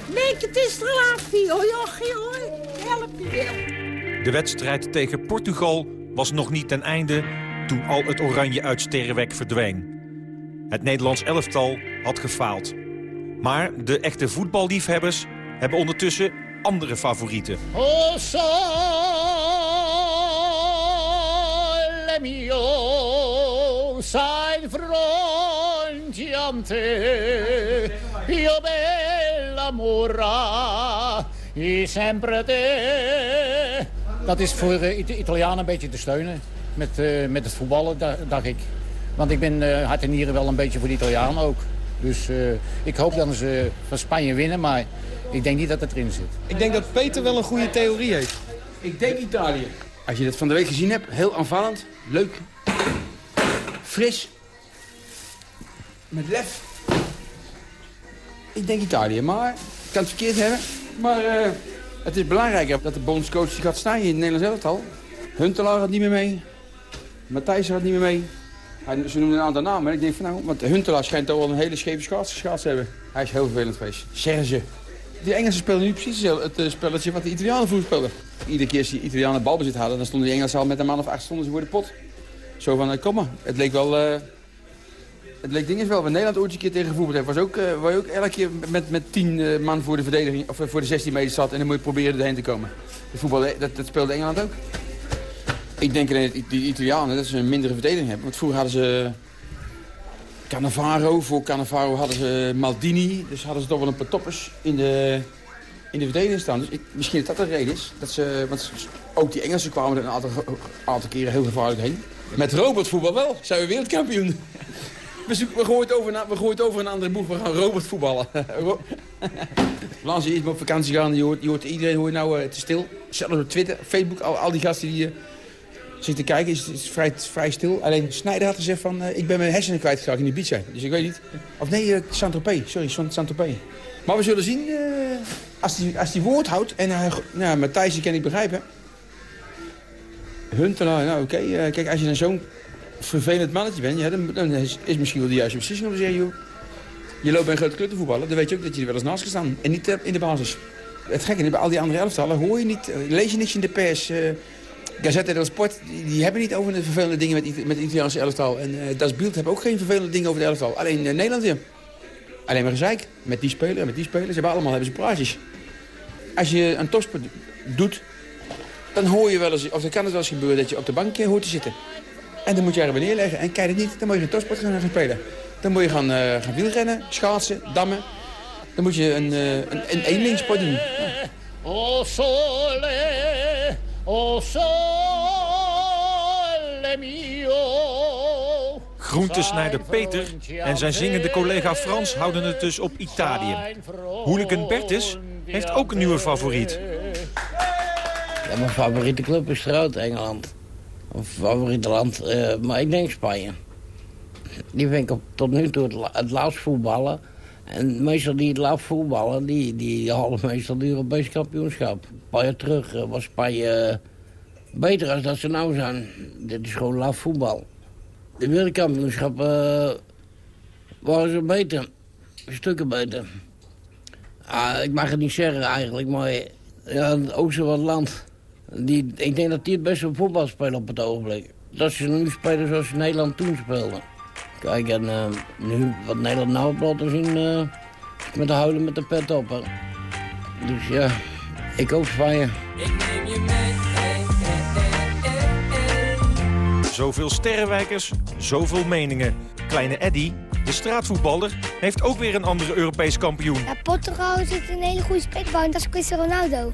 Speaker 16: Nee, het is te laat, Fio. Jochie, hoor. Help je wel.
Speaker 17: De wedstrijd tegen Portugal was nog niet ten einde toen al het oranje uit Sterrenwek verdween. Het Nederlands elftal had gefaald. Maar de echte voetballiefhebbers hebben ondertussen andere favorieten.
Speaker 18: E. Dat is voor de It- Italianen een beetje te steunen met, eh, met het voetballen, da- dacht ik. Want ik ben eh, hart en nieren wel een beetje voor de Italianen ook. Dus eh, ik hoop dat ze van Spanje winnen, maar ik denk niet dat het erin zit.
Speaker 19: Ik denk dat Peter wel een goede theorie heeft.
Speaker 20: Ik denk Italië. Als je dat van de week gezien hebt, heel aanvallend, leuk, fris, met lef. Ik denk Italië, maar ik kan het verkeerd hebben. Maar eh, het is belangrijker dat de bondscoach gaat staan in het Nederlands elftal. Huntelaar gaat niet meer mee. Matthijs gaat niet meer mee. Hij, ze noemen een aantal namen. En ik denk van nou, want Huntelaar schijnt wel een hele scheve schaats, te hebben. Hij is heel vervelend geweest. Serge. Die Engelsen spelen nu precies het eh, spelletje wat de Italianen vroeger. Iedere keer als die Italianen balbezit hadden, dan stonden die Engelsen al met een man of acht stonden ze voor de pot. Zo van, eh, kom maar. Het leek wel... eh, het leek dingen wel. Waar Nederland ooit een keer tegen gevoetbald heeft, was ook, eh, waar je ook elke keer met, met tien eh, man voor de verdediging, of eh, voor de 16 meter zat en dan moet je proberen erheen te komen. De voetbal, dat, dat speelde Engeland ook. Ik denk alleen dat die Italianen dat ze een mindere verdediging hebben. Want vroeger hadden ze Cannavaro. Voor Cannavaro hadden ze Maldini. Dus hadden ze toch wel een paar toppers in de, in de verdediging staan. Dus ik, misschien dat dat de reden is. Dat ze, want ook die Engelsen kwamen er een aantal, aantal keren heel gevaarlijk heen. Met robotvoetbal wel. Zijn we wereldkampioen. We, we, gooien het over, naar- we gooien het over een andere boeg. We gaan robotvoetballen. Ro- Laat ze iets op vakantie gaan. Je hoort, je hoort iedereen hoort nou eh, te stil. Zelfs op Twitter, Facebook. Al, die gasten die... eh, zitten kijken, is, is vrij, vrij stil. Alleen Snijder had gezegd van, eh, ik ben mijn hersenen kwijtgeraakt in Ibiza. Dus ik weet niet. Of nee, eh, Saint-Tropez. Sorry, Saint-Tropez. Maar we zullen zien, eh, als hij als die woord houdt. En hij, nou, Matthijs, die kan ik begrijpen. Huntelaar, nou oké. kijk, als je dan zo'n vervelend mannetje bent, ja, dan, is, is misschien wel de juiste beslissing om te zeggen. Je loopt bij een grote club te voetballen, dan weet je ook dat je er wel eens naast kan staan. En niet eh, in de basis. Het gekke bij al die andere elftallen hoor je niet, eh, lees je niks in de pers. eh, Gazette dello Sport, die, hebben niet over de vervelende dingen met, met het Italiaanse elftal. En eh Das Bild hebben ook geen vervelende dingen over de elftal. Alleen eh, Nederland weer. Alleen maar gezeik. Met die speler en met die speler. Ze hebben allemaal hebben ze praatjes. Als je een topsport doet, dan hoor je wel eens, of dan kan het wel eens gebeuren dat je op de bank hoort te zitten. En dan moet je er weer neerleggen. En kijk het niet, dan moet je geen topsport gaan, gaan spelen. Dan moet je gaan, eh, gaan wielrennen, schaatsen, dammen. Dan moet je een, eh, een, een eenlingssport doen.
Speaker 18: O sole, o sole mio.
Speaker 17: Groentesnijder Peter en zijn zingende collega Frans houden het dus op Italië. Hooligan Bertus heeft ook een nieuwe favoriet.
Speaker 21: Ja, mijn favoriete club is eruit Engeland. Of favoriete land, eh, maar ik denk Spanje. Die vind ik op, tot nu toe het, het voetballen. En meestal die het laatst voetballen, die, die halen meestal de Europese kampioenschap. Een paar jaar terug eh, was Spanje eh, beter als dat ze nou zijn. Dit is gewoon laat voetbal. De wereldkampioenschap waren ze beter. Stukken beter. Ah, ik mag het niet zeggen eigenlijk, maar ja, ook zo wat land. Die, ik denk dat die het beste voetbal spelen op het ogenblik. Dat ze nu spelen zoals ze Nederland toen speelden. Kijk, en eh, nu, wat Nederland nou op laten zien, eh, met de huilen met de pet op. Hè. Dus ja, ik hoop van je.
Speaker 17: Zoveel sterrenwijkers, zoveel meningen. Kleine Eddy, de straatvoetballer, heeft ook weer een andere Europees kampioen.
Speaker 22: Ja, Portugal zit een hele goede en dat is Cristiano Ronaldo.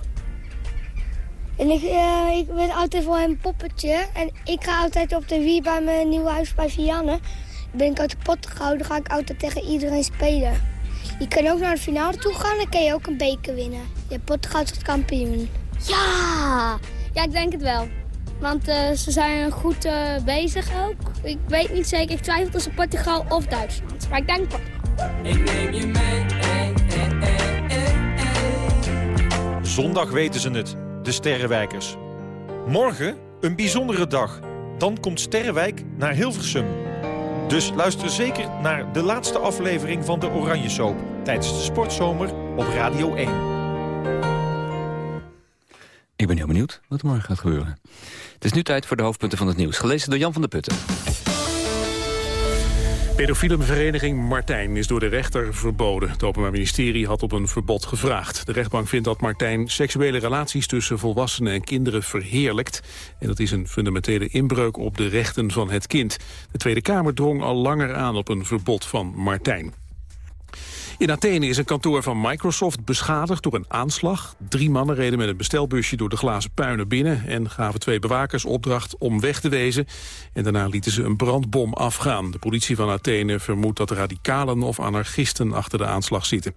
Speaker 22: En ik, eh, ik ben altijd voor hem poppetje. En ik ga altijd op de Wii bij mijn nieuwe huis bij Vianne. Ben ik uit Portugal, dan ga ik altijd tegen iedereen spelen. Je kan ook naar de finale toe gaan, dan kan je ook een beker winnen. Ja, Portugal is kampioen. Ja! Ja, ik denk het wel. Want eh, ze zijn goed eh, bezig ook. Ik weet niet zeker, ik twijfel tussen Portugal of Duitsland. Maar ik denk Portugal.
Speaker 13: Ik neem je mee.
Speaker 17: Zondag weten ze het, de Sterrenwijkers. Morgen een bijzondere dag. Dan komt Sterrenwijk naar Hilversum. Dus luister zeker naar de laatste aflevering van de Oranje Soap... tijdens de Sportzomer op Radio 1.
Speaker 2: Ik ben heel benieuwd wat er morgen gaat gebeuren. Het is nu tijd voor de hoofdpunten van het nieuws. Gelezen door Jan van der Putten.
Speaker 4: Pedofiele vereniging Martijn is door de rechter verboden. Het Openbaar Ministerie had op een verbod gevraagd. De rechtbank vindt dat Martijn seksuele relaties tussen volwassenen en kinderen verheerlijkt. En dat is een fundamentele inbreuk op de rechten van het kind. De Tweede Kamer drong al langer aan op een verbod van Martijn. In Athene is een kantoor van Microsoft beschadigd door een aanslag. Drie mannen reden met een bestelbusje door de glazen puinen binnen... en gaven twee bewakers opdracht om weg te wezen. En daarna lieten ze een brandbom afgaan. De politie van Athene vermoedt dat radicalen of anarchisten achter de aanslag zitten.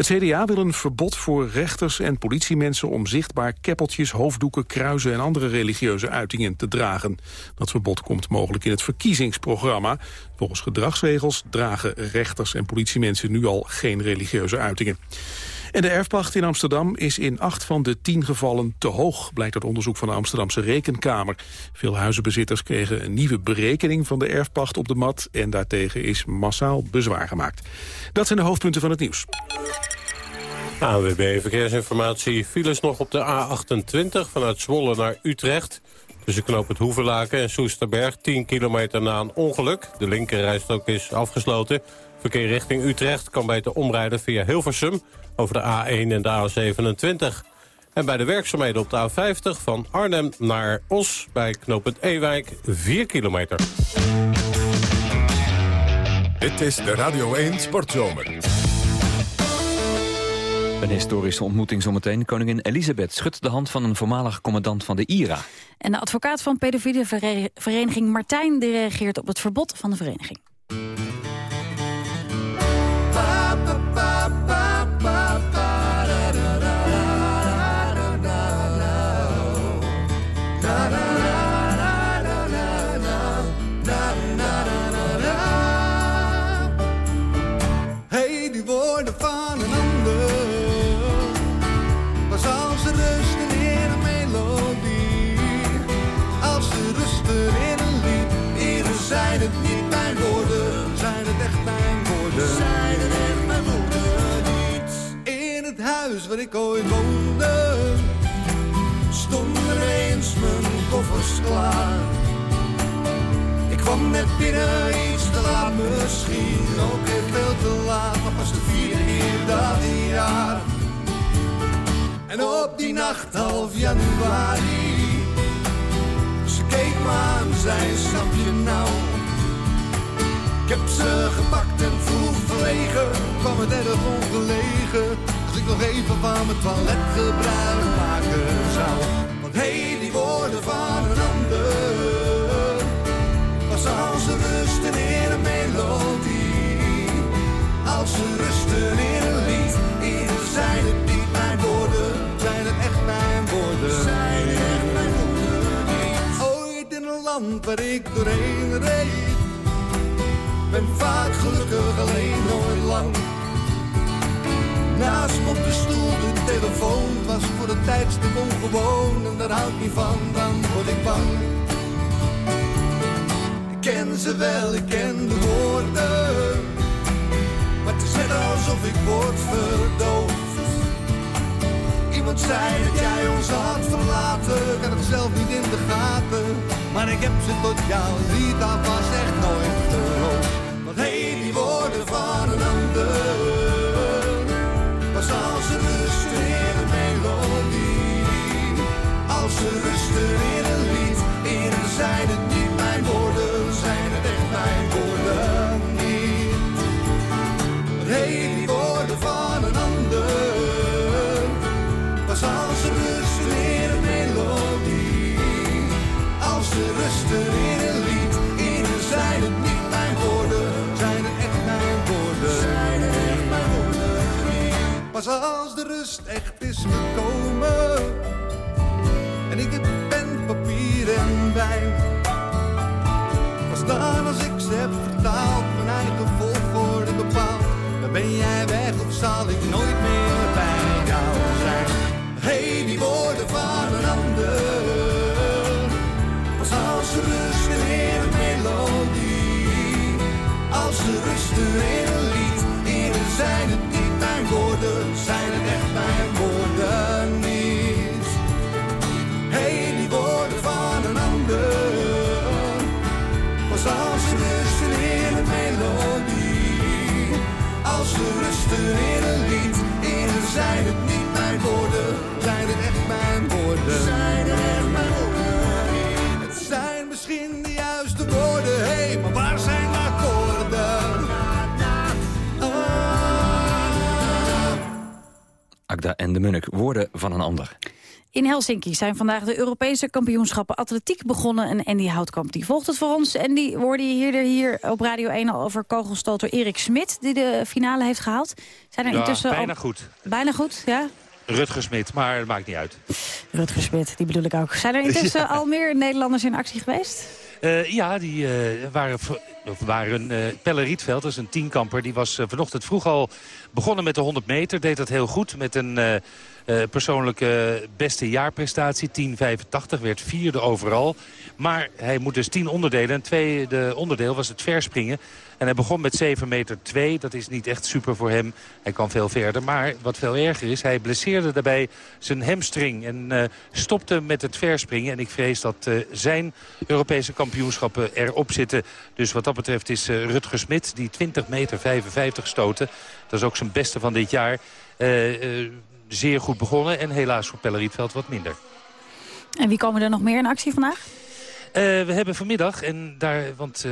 Speaker 4: Het CDA wil een verbod voor rechters en politiemensen om zichtbaar keppeltjes, hoofddoeken, kruisen en andere religieuze uitingen te dragen. Dat verbod komt mogelijk in het verkiezingsprogramma. Volgens gedragsregels dragen rechters en politiemensen nu al geen religieuze uitingen. En de erfpacht in Amsterdam is in acht van de tien gevallen te hoog, blijkt uit onderzoek van de Amsterdamse Rekenkamer. Veel huizenbezitters kregen een nieuwe berekening van de erfpacht op de mat en daartegen is massaal bezwaar gemaakt. Dat zijn de hoofdpunten van het nieuws.
Speaker 7: ANWB Verkeersinformatie. Files nog op de A28 vanuit Zwolle naar Utrecht. Tussen knoop het Hoevelaken en Soesterberg. 10 kilometer na een ongeluk. De linkerrijstrook is afgesloten. Verkeer richting Utrecht kan beter omrijden via Hilversum... over de A1 en de A27. En bij de werkzaamheden op de A50 van Arnhem naar Os... bij knooppunt Ewijk 4 kilometer.
Speaker 13: Dit is de Radio 1 Sportzomer.
Speaker 2: Een historische ontmoeting zometeen. Koningin Elisabeth schudt de hand van een voormalig commandant van de IRA.
Speaker 3: En de advocaat van pedofiele vere- vereniging Martijn... die reageert op het verbod van de vereniging.
Speaker 23: Ze keek me aan, zei, snap je nou? Ik heb ze gepakt en vroeg verlegen. Kwam het erg ongelegen. Als ik nog even van mijn toilet gebruik waar ik doorheen reed, ben vaak gelukkig alleen nooit lang. Naast me op de stoel de telefoon was voor de tijdstip ongewoon en daar hou ik niet van, dan word ik bang. Ik ken ze wel, ik ken de woorden. Maar het is alsof ik word verdoofd. Iemand zei dat jij ons had verlaten. Ik had het zelf niet in de gaten. Maar ik heb ze tot jou lied alvast echt nooit geloofd.
Speaker 3: Helsinki zijn vandaag de Europese kampioenschappen atletiek begonnen. En Andy Houtkamp die volgt het voor ons. En die hoorde je hier, hier op Radio 1 al over kogelstoter Erik Smit... die de finale heeft gehaald. Zijn er
Speaker 24: Ja,
Speaker 3: intussen
Speaker 24: bijna
Speaker 3: al...
Speaker 24: goed.
Speaker 3: Bijna goed, ja?
Speaker 24: Rutger Smit, maar het maakt niet uit.
Speaker 3: Rutger Smit, die bedoel ik ook. Zijn er intussen
Speaker 24: Ja.
Speaker 3: al meer Nederlanders in actie geweest?
Speaker 24: Eh, ja, die eh, waren, of waren eh Pelle Rietveld, dat is een tienkamper. Die was eh, vanochtend vroeg al begonnen met de 100 meter. Deed dat heel goed met een eh, persoonlijke beste jaarprestatie. 10,85, werd vierde overal. Maar hij moet dus 10 onderdelen. En tweede onderdeel was het verspringen. En hij begon met 7 meter 2. Dat is niet echt super voor hem. Hij kan veel verder. Maar wat veel erger is, hij blesseerde daarbij zijn hamstring. En stopte met het verspringen. En ik vrees dat zijn Europese kampioenschappen erop zitten. Dus wat dat betreft is eh, Rutger Smit, die 20 meter 55 stoten. Dat is ook zijn beste van dit jaar. eh, eh, zeer goed begonnen. En helaas voor Pelle Rietveld wat minder.
Speaker 3: En wie komen er nog meer in actie vandaag?
Speaker 24: We hebben vanmiddag, en daar, want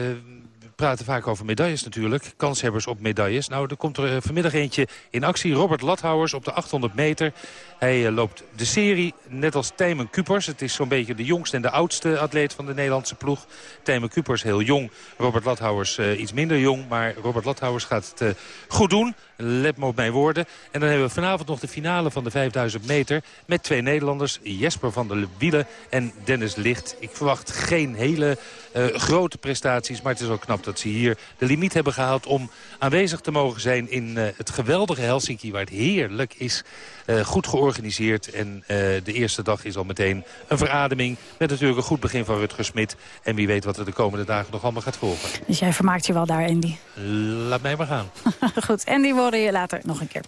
Speaker 24: praten vaak over medailles natuurlijk. Kanshebbers op medailles. Nou, er komt er eh, vanmiddag eentje in actie. Robert Lathouwers op de 800 meter. Hij eh, loopt de serie, net als Tijmen Kupers. Het is zo'n beetje de jongste en de oudste atleet van de Nederlandse ploeg. Tijmen Kupers heel jong. Robert Lathouwers eh, iets minder jong. Maar Robert Lathouwers gaat het goed doen. Let maar op mijn woorden. En dan hebben we vanavond nog de finale van de 5000 meter. Met twee Nederlanders. Jesper van der Wielen en Dennis Licht. Ik verwacht geen hele eh, grote prestaties. Maar het is ook knap dat ze hier de limiet hebben gehaald... om aanwezig te mogen zijn in eh, het geweldige Helsinki... waar het heerlijk is. Eh, goed georganiseerd. En de eerste dag is al meteen een verademing. Met natuurlijk een goed begin van Rutger Smit. En wie weet wat er de komende dagen nog allemaal gaat volgen.
Speaker 3: Dus jij vermaakt je wel daar, Andy.
Speaker 24: Laat mij maar gaan.
Speaker 3: Goed, die worden je later nog een keer.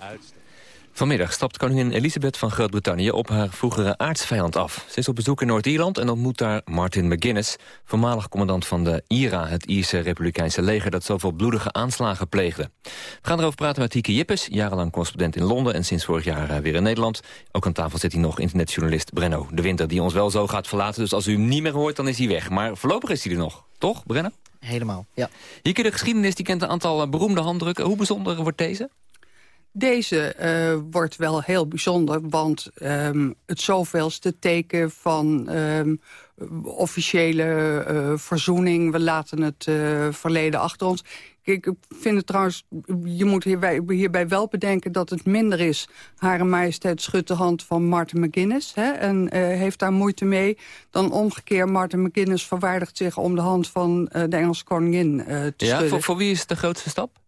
Speaker 2: Vanmiddag stapt koningin Elisabeth van Groot-Brittannië op haar vroegere aardsvijand af. Ze is op bezoek in Noord-Ierland en ontmoet daar Martin McGuinness... voormalig commandant van de IRA, het Ierse Republikeinse leger... dat zoveel bloedige aanslagen pleegde. We gaan erover praten met Hieke Jippes, jarenlang correspondent in Londen... en sinds vorig jaar eh, weer in Nederland. Ook aan tafel zit hij nog internetjournalist Brenno de Winter... die ons wel zo gaat verlaten, dus als u hem niet meer hoort, dan is hij weg. Maar voorlopig is hij er nog, toch, Brenno?
Speaker 10: Helemaal, ja.
Speaker 2: Hieke, de geschiedenis die kent een aantal eh, beroemde handdrukken. Hoe bijzonder wordt deze?
Speaker 25: Deze eh, wordt wel heel bijzonder, want ehm, het zoveelste teken van ehm, officiële eh, verzoening. We laten het eh, verleden achter ons. Ik vind het trouwens, je moet hierbij, hierbij wel bedenken dat het minder is. Hare majesteit schudt de hand van Martin McGuinness hè, en heeft daar moeite mee. Dan omgekeerd, Martin McGuinness verwaardigt zich om de hand van de Engelse koningin te
Speaker 2: Ja,
Speaker 25: schudden.
Speaker 2: voor, voor wie is het de grootste stap?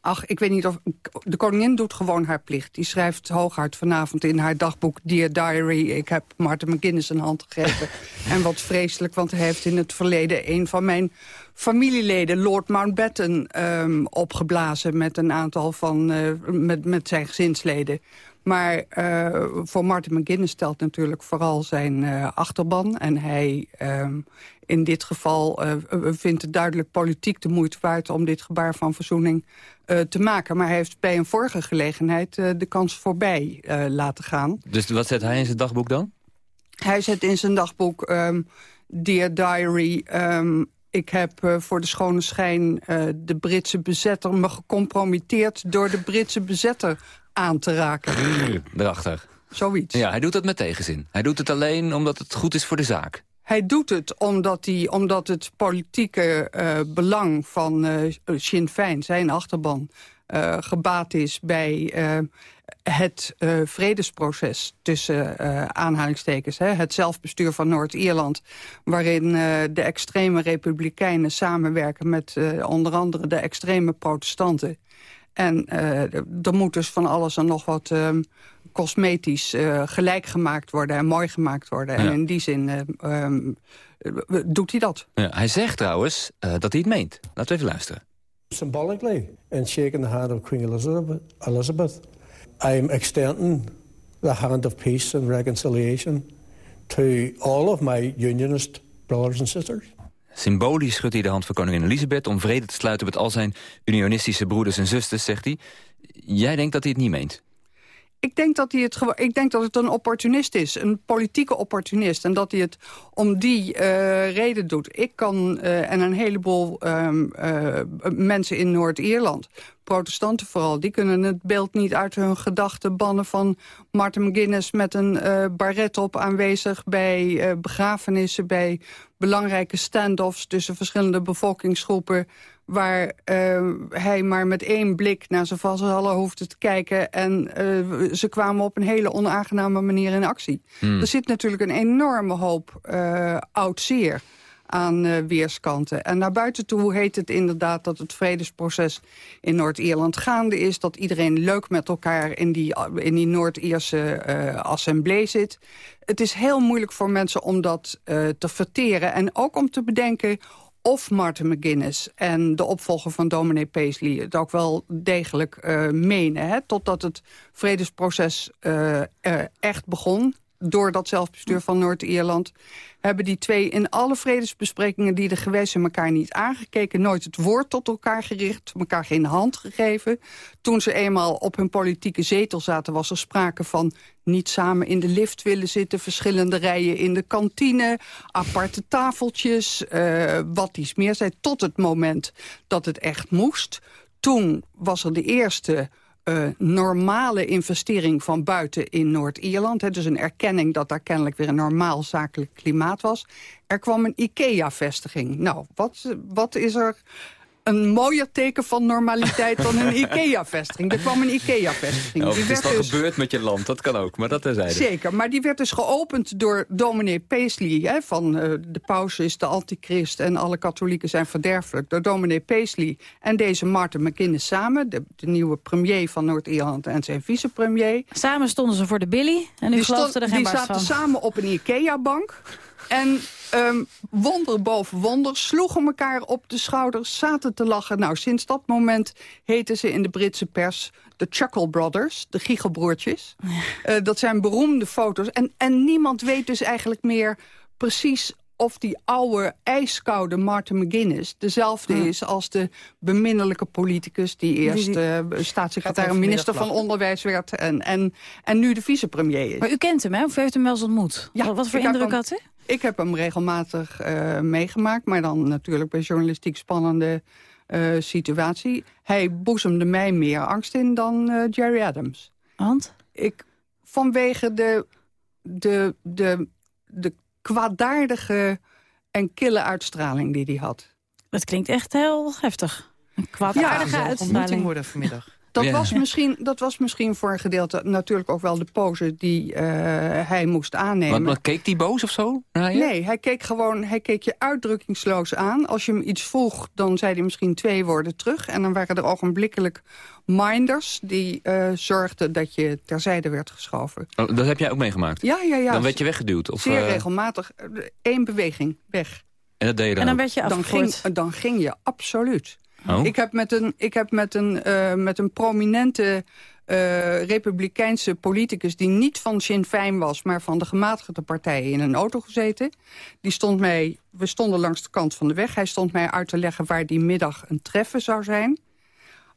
Speaker 25: Ach, ik weet niet of... De koningin doet gewoon haar plicht. Die schrijft hooghard vanavond in haar dagboek... Dear Diary, ik heb Martin McGuinness een hand gegeven. en wat vreselijk, want hij heeft in het verleden... een van mijn familieleden, Lord Mountbatten, ehm, opgeblazen... met een aantal van... eh, met, met zijn gezinsleden. Maar eh, voor Martin McGuinness stelt natuurlijk vooral zijn eh, achterban. En hij ehm, in dit geval eh, vindt het duidelijk politiek de moeite waard... om dit gebaar van verzoening eh, te maken. Maar hij heeft bij een vorige gelegenheid eh, de kans voorbij laten gaan.
Speaker 2: Dus wat zet hij in zijn dagboek dan?
Speaker 25: Hij zet in zijn dagboek... ehm, Dear Diary, ehm, ik heb voor de schone schijn... de Britse bezetter me gecompromitteerd... door de Britse bezetter aan te raken.
Speaker 2: Erachter.
Speaker 25: Zoiets.
Speaker 2: Ja, hij doet het met tegenzin. Hij doet het alleen omdat het goed is voor de zaak.
Speaker 25: Hij doet het omdat, hij, omdat het politieke eh, belang van eh, Sinn Féin, zijn achterban... eh, gebaat is bij het vredesproces tussen aanhalingstekens... Hè, het zelfbestuur van Noord-Ierland... waarin de extreme republikeinen samenwerken met onder andere de extreme protestanten... En er moet dus van alles en nog wat cosmetisch eh, gelijk gemaakt worden en mooi gemaakt worden. En in die zin eh, ehm, eh, doet hij dat.
Speaker 2: Ja, hij zegt trouwens eh, dat hij het meent. Laten we even luisteren.
Speaker 26: Symbolically, in shaking the hand of Queen Elizabeth, Elizabeth I'm extending the hand of peace and reconciliation to all of my unionist brothers and sisters.
Speaker 2: Symbolisch schudt hij de hand van koningin Elisabeth... om vrede te sluiten met al zijn unionistische broeders en zusters, zegt hij. Jij denkt dat hij het niet meent?
Speaker 25: Ik denk dat hij het. Ik denk dat het een opportunist is, een politieke opportunist, en dat hij het om die uh, reden doet. Ik kan uh, en een heleboel um, uh, mensen in Noord-Ierland, protestanten vooral, die kunnen het beeld niet uit hun gedachten bannen van Martin McGuinness met een baret op aanwezig bij begrafenissen, bij belangrijke stand-offs tussen verschillende bevolkingsgroepen waar uh, hij maar met één blik naar zijn vazallen hoefde te kijken... en uh, ze kwamen op een hele onaangename manier in actie. Hmm. Er zit natuurlijk een enorme hoop uh, oud zeer aan weerskanten. En naar buiten toe heet het inderdaad dat het vredesproces in Noord-Ierland gaande is. Dat iedereen leuk met elkaar in die, in die Noord-Ierse assemblee zit. Het is heel moeilijk voor mensen om dat te verteren. En ook om te bedenken of Martin McGuinness en de opvolger van dominee Paisley... het ook wel degelijk uh, menen. Hè, totdat het vredesproces uh, echt begon door dat zelfbestuur van Noord-Ierland... hebben die twee in alle vredesbesprekingen die er geweest zijn... elkaar niet aangekeken, nooit het woord tot elkaar gericht... elkaar geen hand gegeven. Toen ze eenmaal op hun politieke zetel zaten... was er sprake van niet samen in de lift willen zitten... verschillende rijen in de kantine, aparte tafeltjes... Uh, wat iets meer zei, tot het moment dat het echt moest. Toen was er de eerste uh, normale investering van buiten in Noord-Ierland. Dus een erkenning dat daar kennelijk weer een normaal zakelijk klimaat was. Er kwam een IKEA-vestiging. Nou, wat, wat is er een mooier teken van normaliteit dan een IKEA-vestiging. Er kwam een IKEA-vestiging.
Speaker 2: Nou, het is wel dus... gebeurd met je land, dat kan ook, maar dat terzijde.
Speaker 25: Zeker, maar die werd dus geopend door dominee Paisley... Hè, van uh, de paus is de antichrist en alle katholieken zijn verderfelijk... door dominee Paisley en deze Martin McInnes samen... de, de nieuwe premier van Noord-Ierland en zijn vicepremier.
Speaker 3: Samen stonden ze voor de Billy en nu geloofde er geen
Speaker 25: Die zaten samen op een IKEA-bank... En um, wonder boven wonder sloegen elkaar op de schouders, zaten te lachen. Nou, sinds dat moment heten ze in de Britse pers de Chuckle Brothers, de giechelbroertjes. Uh, dat zijn beroemde foto's. En, en niemand weet dus eigenlijk meer precies of die oude, ijskoude Martin McGuinness... dezelfde is als de beminnelijke politicus... die eerst uh, staatssecretaris minister van Onderwijs werd... En, en, en nu de vicepremier is.
Speaker 3: Maar u kent hem, hè? Of u heeft hem wel eens ontmoet? Ja, Wat voor indruk had u?
Speaker 25: Ik heb hem regelmatig uh, meegemaakt, maar dan natuurlijk bij journalistiek spannende uh, situatie. Hij boezemde mij meer angst in dan uh, Jerry Adams.
Speaker 3: Want?
Speaker 25: Ik, vanwege de, de, de, de kwaadaardige en kille uitstraling die hij had.
Speaker 3: Dat klinkt echt heel heftig. Een kwaadaardige ja, uitstraling.
Speaker 10: worden vanmiddag.
Speaker 25: Dat, was misschien, dat was misschien voor een gedeelte natuurlijk ook wel de pose die uh, hij moest aannemen.
Speaker 2: Maar, keek hij boos of zo?
Speaker 25: Nee, hij keek gewoon hij keek je uitdrukkingsloos aan. Als je hem iets vroeg, dan zei hij misschien twee woorden terug. En dan waren er ogenblikkelijk minders die uh, zorgden dat je terzijde werd geschoven.
Speaker 2: Oh, dat heb jij ook meegemaakt?
Speaker 25: Ja, ja, ja.
Speaker 2: Dan werd je weggeduwd? Of,
Speaker 25: Zeer uh... regelmatig. Eén beweging, weg.
Speaker 2: En dat deed je dan
Speaker 3: En dan werd je
Speaker 25: dan ging, dan ging je, absoluut. Oh. Ik heb met een, ik heb met een, uh, met een prominente uh, republikeinse politicus... die niet van Sinn Féin was, maar van de gematigde partijen... in een auto gezeten. Die stond mij, we stonden langs de kant van de weg. Hij stond mij uit te leggen waar die middag een treffen zou zijn.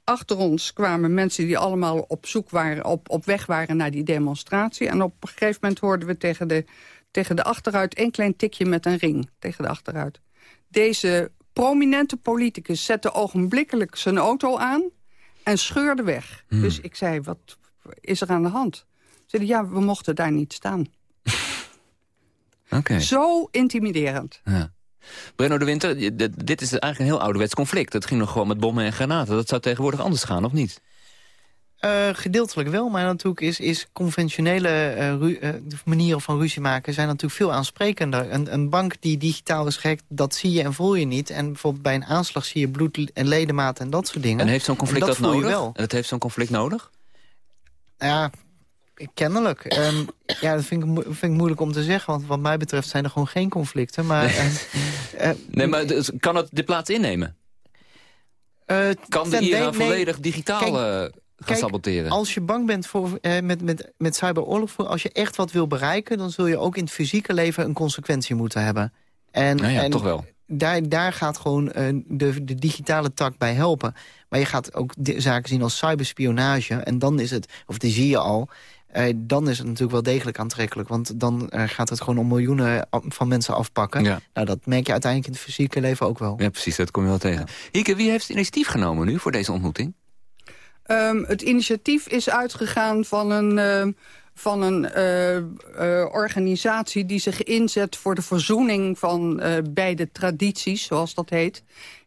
Speaker 25: Achter ons kwamen mensen die allemaal op zoek waren... op, op weg waren naar die demonstratie. En op een gegeven moment hoorden we tegen de, tegen de achteruit... een klein tikje met een ring tegen de achteruit. Deze prominente politicus zette ogenblikkelijk zijn auto aan en scheurde weg. Hmm. Dus ik zei, wat is er aan de hand? Ze zeiden, ja, we mochten daar niet staan.
Speaker 2: okay.
Speaker 25: Zo intimiderend.
Speaker 2: Ja. Brenno de Winter, dit is eigenlijk een heel ouderwets conflict. Het ging nog gewoon met bommen en granaten. Dat zou tegenwoordig anders gaan, of niet?
Speaker 10: Uh, gedeeltelijk wel, maar natuurlijk is, is conventionele uh, manieren van ruzie maken... zijn natuurlijk veel aansprekender. Een, een, bank die digitaal is gehackt, dat zie je en voel je niet. En bijvoorbeeld bij een aanslag zie je bloed en ledematen en dat soort dingen.
Speaker 2: En heeft zo'n conflict dat, dat nodig? Wel. En het heeft zo'n conflict nodig?
Speaker 10: Ja, kennelijk. Um, ja, dat vind ik, vind ik, moeilijk om te zeggen. Want wat mij betreft zijn er gewoon geen conflicten. Maar,
Speaker 2: nee. nee, maar kan het de plaats innemen? kan de IRA volledig digitaal gaan saboteren.
Speaker 10: Als je bang bent voor, eh, met, met, met cyberoorlog, als je echt wat wil bereiken... dan zul je ook in het fysieke leven een consequentie moeten hebben.
Speaker 2: En, nou ja,
Speaker 10: en,
Speaker 2: toch wel.
Speaker 10: daar, daar gaat gewoon uh, de, de digitale tak bij helpen. Maar je gaat ook zaken zien als cyberspionage. En dan is het, of die zie je al... Uh, dan is het natuurlijk wel degelijk aantrekkelijk. Want dan uh, gaat het gewoon om miljoenen van mensen afpakken. Ja. Nou, dat merk je uiteindelijk in het fysieke leven ook wel.
Speaker 2: Ja, precies. Dat kom je wel tegen. Hieke, wie heeft het initiatief genomen nu voor deze ontmoeting?
Speaker 25: Um, het initiatief is uitgegaan van een... Uh, van een uh, uh, organisatie die zich inzet voor de verzoening van uh, beide tradities, zoals dat heet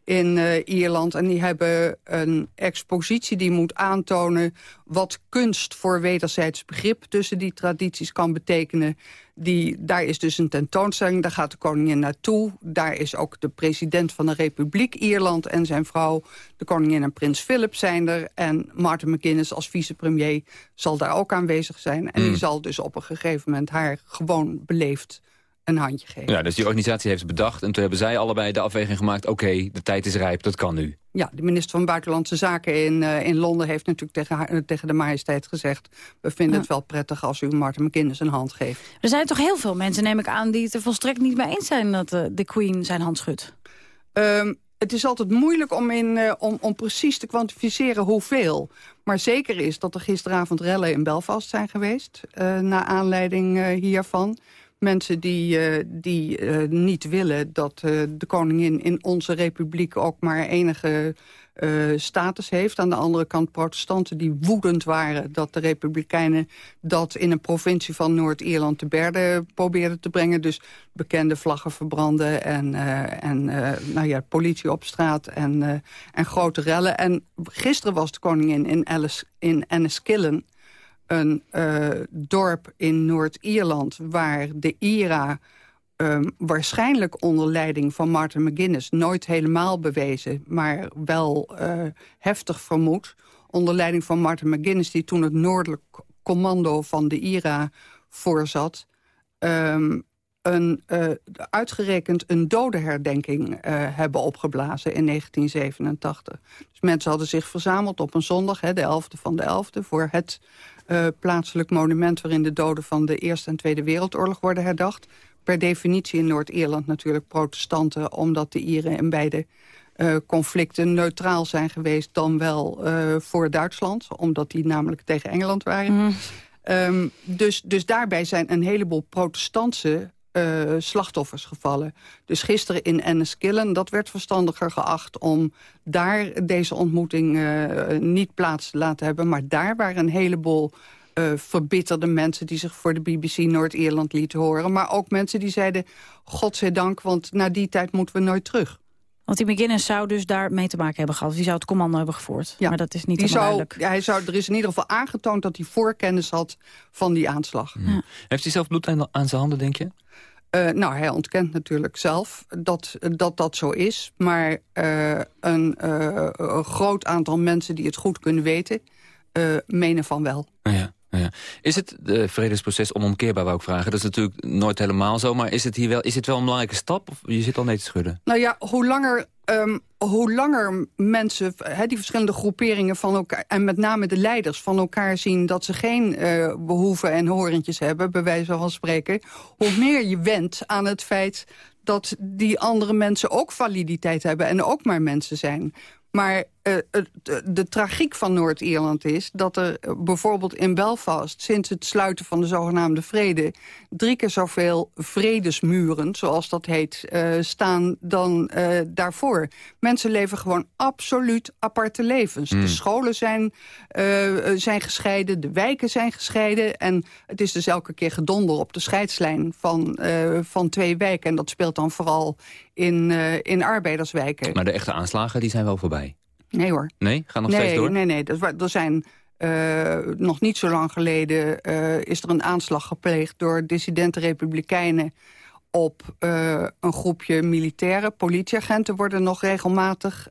Speaker 25: in uh, Ierland. En die hebben een expositie die moet aantonen... wat kunst voor wederzijds begrip tussen die tradities kan betekenen. Die, daar is dus een tentoonstelling, daar gaat de koningin naartoe. Daar is ook de president van de Republiek Ierland en zijn vrouw... de koningin en prins Philip zijn er. En Martin McGuinness als vicepremier zal daar ook aanwezig zijn. En die hmm. zal dus op een gegeven moment haar gewoon beleefd een handje geven.
Speaker 2: Ja, dus die organisatie heeft het bedacht en toen hebben zij allebei de afweging gemaakt... oké, de tijd is rijp, dat kan nu.
Speaker 25: Ja, de minister van Buitenlandse Zaken in, uh, in Londen heeft natuurlijk tegen, haar, tegen de majesteit gezegd... we vinden het wel prettig als u Martin McGuinness een hand geeft.
Speaker 3: Er zijn toch heel veel mensen, neem ik aan, die het er volstrekt niet mee eens zijn... dat uh, de Queen zijn hand schudt?
Speaker 25: Um, het is altijd moeilijk om, in, uh, om, om precies te kwantificeren hoeveel. Maar zeker is dat er gisteravond rellen in Belfast zijn geweest... Uh, naar aanleiding uh, hiervan mensen die, uh, die uh, niet willen dat uh, de koningin in onze republiek ook maar enige status heeft. Aan de andere kant protestanten die woedend waren dat de republikeinen dat in een provincie van Noord-Ierland te berde probeerden te brengen. Dus bekende vlaggen verbranden en, en nou ja, politie op straat en, en grote rellen. En gisteren was de koningin in, Alice, in Enniskillen een uh, dorp in Noord-Ierland... waar de IRA um, waarschijnlijk onder leiding van Martin McGuinness... nooit helemaal bewezen, maar wel uh, heftig vermoed... onder leiding van Martin McGuinness... die toen het noordelijk commando van de IRA voorzat... Um, een, uh, uitgerekend een dodenherdenking hebben opgeblazen in 1987. Dus mensen hadden zich verzameld op een zondag, hè, de 11e van de 11e... voor het uh, plaatselijk monument... waarin de doden van de Eerste en Tweede Wereldoorlog worden herdacht. Per definitie in Noord-Ierland natuurlijk protestanten... omdat de Ieren in beide uh, conflicten neutraal zijn geweest... dan wel uh, voor Duitsland, omdat die namelijk tegen Engeland waren. Mm. Um, dus, dus daarbij zijn een heleboel protestantse uh, slachtoffers gevallen. Dus gisteren in Enniskillen, dat werd verstandiger geacht... om daar deze ontmoeting uh, niet plaats te laten hebben. Maar daar waren een heleboel uh, verbitterde mensen... die zich voor de BBC Noord-Ierland lieten horen. Maar ook mensen die zeiden, godzijdank... want na die tijd moeten we nooit terug.
Speaker 3: Want die McGuinness zou dus daar mee te maken hebben gehad. Die zou het commando hebben gevoerd. Ja, maar dat is niet die zou, duidelijk.
Speaker 25: Ja, hij zou, er is in ieder geval aangetoond dat hij voorkennis had van die aanslag. Ja.
Speaker 2: Heeft hij zelf bloed aan, aan zijn handen, denk je?
Speaker 25: Uh, nou, hij ontkent natuurlijk zelf dat dat, dat zo is. Maar uh, een, uh, een, groot aantal mensen die het goed kunnen weten... menen van wel.
Speaker 2: Ja. Ja. Is het de vredesproces onomkeerbaar, wou ik vragen? Dat is natuurlijk nooit helemaal zo, maar is het hier wel, is het wel een belangrijke stap? Of je zit al nee te schudden?
Speaker 25: Nou ja, hoe langer, um, hoe langer mensen, he, die verschillende groeperingen van elkaar... en met name de leiders van elkaar zien dat ze geen uh, behoeven en horentjes hebben... bij wijze van spreken, hoe meer je wendt aan het feit dat die andere mensen ook validiteit hebben en ook maar mensen zijn. Maar uh, de, de, tragiek van Noord-Ierland is dat er uh, bijvoorbeeld in Belfast... sinds het sluiten van de zogenaamde vrede... drie keer zoveel vredesmuren, zoals dat heet, uh, staan dan daarvoor. Mensen leven gewoon absoluut aparte levens. Mm. De scholen zijn, zijn gescheiden, de wijken zijn gescheiden... en het is dus elke keer gedonder op de scheidslijn van, van twee wijken. En dat speelt dan vooral in, in arbeiderswijken.
Speaker 2: Maar de echte aanslagen die zijn wel voorbij?
Speaker 25: Nee hoor.
Speaker 2: Nee? Gaan nog steeds door?
Speaker 25: Nee, nee. Er zijn uh, nog niet zo lang geleden uh, is er een aanslag gepleegd door dissidente republikeinen op uh, een groepje militairen. Politieagenten worden nog regelmatig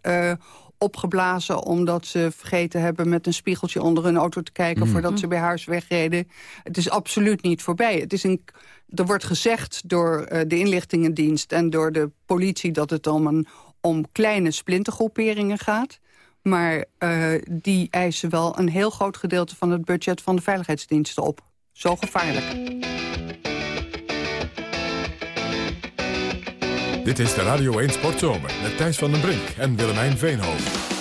Speaker 25: opgeblazen... omdat ze vergeten hebben met een spiegeltje onder hun auto te kijken... Mm. voordat ze bij huis wegreden. Het is absoluut niet voorbij. Het is een, er wordt gezegd door de inlichtingendienst en door de politie... dat het om, een, om kleine splintergroeperingen gaat... Maar uh, die eisen wel een heel groot gedeelte van het budget van de veiligheidsdiensten op. Zo gevaarlijk.
Speaker 1: Dit is de Radio 1 Sportzomer met Thijs van den Brink en Willemijn Veenhoven.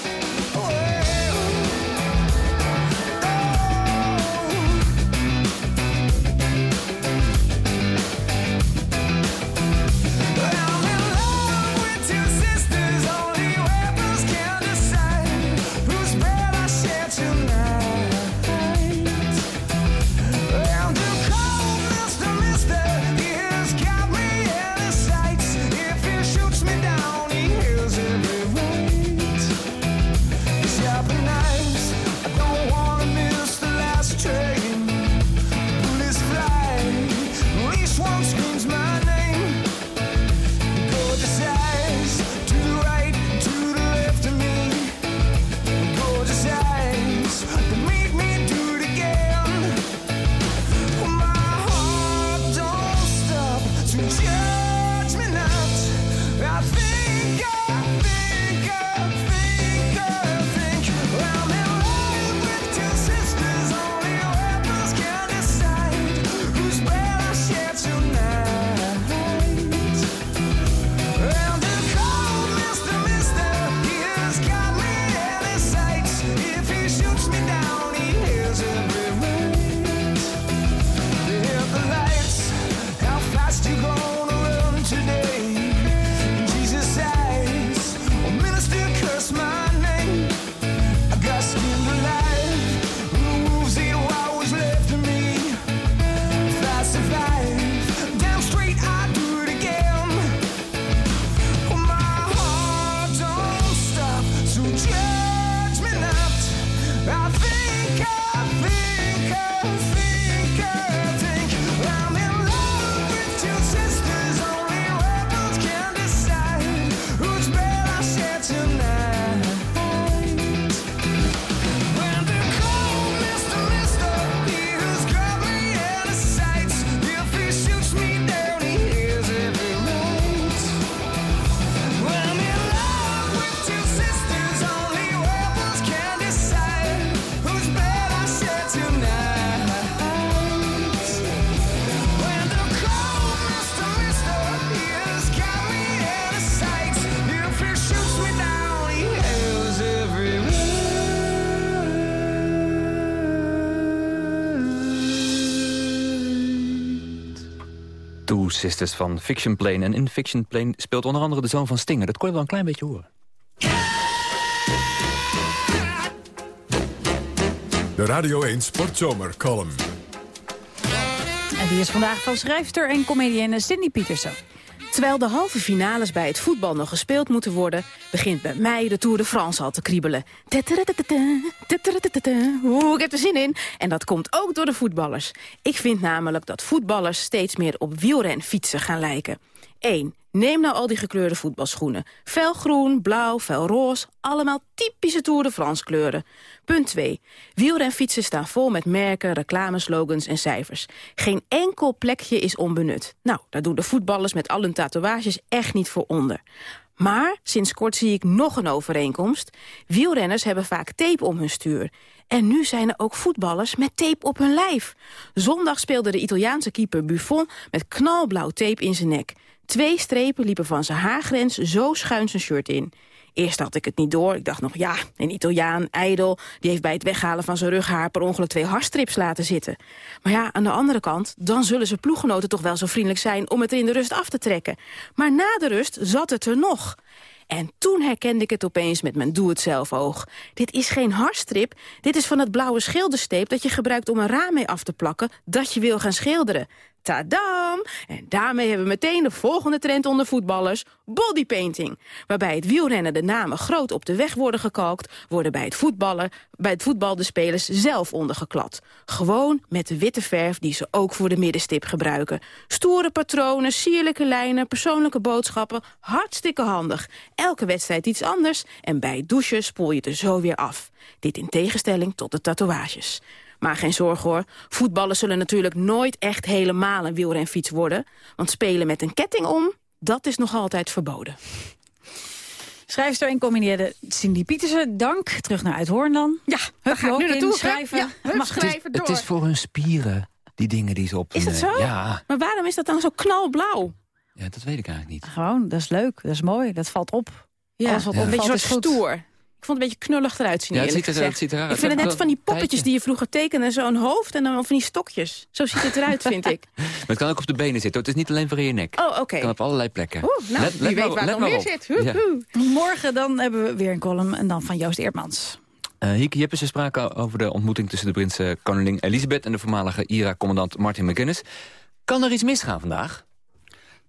Speaker 2: Sisters van Fiction Plane. En in Fiction Plane speelt onder andere de zoon van Stinger. Dat kon je wel een klein beetje horen.
Speaker 1: De Radio 1 Sportzomer column.
Speaker 3: En die is vandaag van schrijfster en comedienne Cindy Pietersen.
Speaker 27: Terwijl de halve finales bij het voetbal nog gespeeld moeten worden... begint bij mij de Tour de France al te kriebelen. Oeh, ik heb er zin in. En dat komt ook door de voetballers. Ik vind namelijk dat voetballers steeds meer op wielrenfietsen gaan lijken. 1. Neem nou al die gekleurde voetbalschoenen. Felgroen, blauw, felroze, allemaal typische Tour de France kleuren. Punt 2. Wielrenfietsen staan vol met merken, reclameslogans en cijfers. Geen enkel plekje is onbenut. Nou, daar doen de voetballers met al hun tatoeages echt niet voor onder. Maar sinds kort zie ik nog een overeenkomst. Wielrenners hebben vaak tape om hun stuur. En nu zijn er ook voetballers met tape op hun lijf. Zondag speelde de Italiaanse keeper Buffon met knalblauw tape in zijn nek. Twee strepen liepen van zijn haargrens zo schuin zijn shirt in. Eerst had ik het niet door. Ik dacht nog, ja, een Italiaan, ijdel... die heeft bij het weghalen van zijn rughaar per ongeluk twee harstrips laten zitten. Maar ja, aan de andere kant, dan zullen zijn ploeggenoten toch wel zo vriendelijk zijn... om het er in de rust af te trekken. Maar na de rust zat het er nog. En toen herkende ik het opeens met mijn doe-het-zelf oog. Dit is geen harstrip, dit is van het blauwe schildersteep... dat je gebruikt om een raam mee af te plakken dat je wil gaan schilderen. En daarmee hebben we meteen de volgende trend onder voetballers, bodypainting. Waarbij het wielrennen de namen groot op de weg worden gekalkt... worden bij het, voetballen, bij het voetbal de spelers zelf ondergeklad. Gewoon met de witte verf die ze ook voor de middenstip gebruiken. Stoere patronen, sierlijke lijnen, persoonlijke boodschappen. Hartstikke handig. Elke wedstrijd iets anders en bij het douchen spoel je er zo weer af. Dit in tegenstelling tot de tatoeages. Maar geen zorg hoor, voetballen zullen natuurlijk nooit echt helemaal een wielrenfiets worden. Want spelen met een ketting om, dat is nog altijd verboden.
Speaker 3: Schrijfster en combineerde Cindy Pietersen, dank. Terug naar Uithoorn dan.
Speaker 27: Ja, we gaan nu naartoe.
Speaker 3: Schrijven.
Speaker 27: Ja, Mag schrijven door.
Speaker 2: Het is voor hun spieren, die dingen die ze op
Speaker 27: Is dat zo?
Speaker 2: Ja.
Speaker 27: Maar waarom is dat dan zo knalblauw?
Speaker 2: Ja, dat weet ik eigenlijk niet.
Speaker 3: Gewoon, dat is leuk, dat is mooi, dat valt op.
Speaker 27: Ja,
Speaker 3: Alles wat
Speaker 27: een beetje
Speaker 3: opvalt
Speaker 27: soort
Speaker 3: is
Speaker 27: stoer. Ik vond het een beetje knullig eruit zien,
Speaker 2: Ja, het ziet er- het ziet eruit.
Speaker 27: Ik vind het net van die poppetjes die je vroeger tekende. Zo'n hoofd en dan van die stokjes. Zo ziet het eruit, vind ik.
Speaker 2: Maar het kan ook op de benen zitten. hoor. Het is niet alleen voor in je nek.
Speaker 27: Oh, oké.
Speaker 2: Het kan op allerlei plekken.
Speaker 27: Oeh, nou,
Speaker 2: Let-
Speaker 27: wie
Speaker 2: let
Speaker 27: weet
Speaker 2: maar-
Speaker 27: waar het meer zit.
Speaker 2: Ja.
Speaker 3: Morgen dan hebben we weer een column en dan van Joost Eertmans.
Speaker 2: Eh Hieke Jeppes spraken over de ontmoeting tussen de Britse koningin Elisabeth... en de voormalige IRA-commandant Martin McGuinness. Kan er iets misgaan vandaag?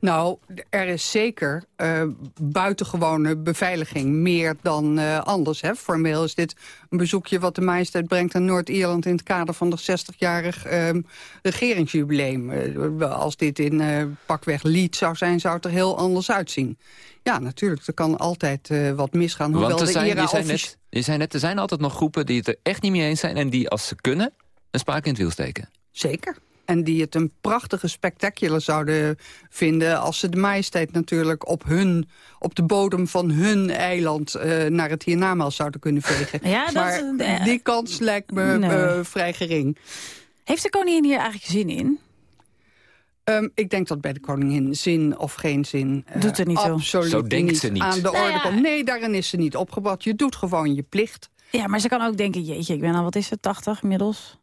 Speaker 25: Nou, er is zeker eh, buitengewone beveiliging meer dan eh, anders. Hè. Formeel is dit een bezoekje wat de majesteit brengt aan Noord-Ierland... in het kader van de 60-jarig ehm, regeringsjubileum. Eh, als dit in pakweg Leeds zou zijn, zou het er heel anders uitzien. Ja, natuurlijk, er kan altijd wat misgaan. Hoewel
Speaker 2: Want er
Speaker 25: de
Speaker 2: zijn,
Speaker 25: IRA
Speaker 2: je, zei
Speaker 25: offici-
Speaker 2: net, je zei net, er zijn altijd nog groepen die het er echt niet mee eens zijn... en die, als ze kunnen, een spaak in het wiel steken.
Speaker 25: Zeker. En die het een prachtige spectacular zouden vinden... als ze de majesteit natuurlijk op, hun, op de bodem van hun eiland... eh, naar het hiernamaals zouden kunnen vegen.
Speaker 3: Ja, dat-
Speaker 25: maar
Speaker 3: eh,
Speaker 25: die kans lijkt me
Speaker 3: Nee.
Speaker 25: eh, vrij gering.
Speaker 3: Heeft de koningin hier eigenlijk zin in?
Speaker 25: Ehm, ik denk dat bij de koningin zin of geen zin...
Speaker 3: Doet er niet
Speaker 25: absoluut
Speaker 2: Zo denkt
Speaker 25: niet
Speaker 2: ze niet.
Speaker 25: aan de
Speaker 3: Nou
Speaker 25: orde
Speaker 3: ja.
Speaker 25: komt. Nee, daarin is ze niet opgevat. Je doet gewoon je plicht.
Speaker 3: Ja, maar ze kan ook denken, jeetje, ik ben al, wat is het, 80 inmiddels?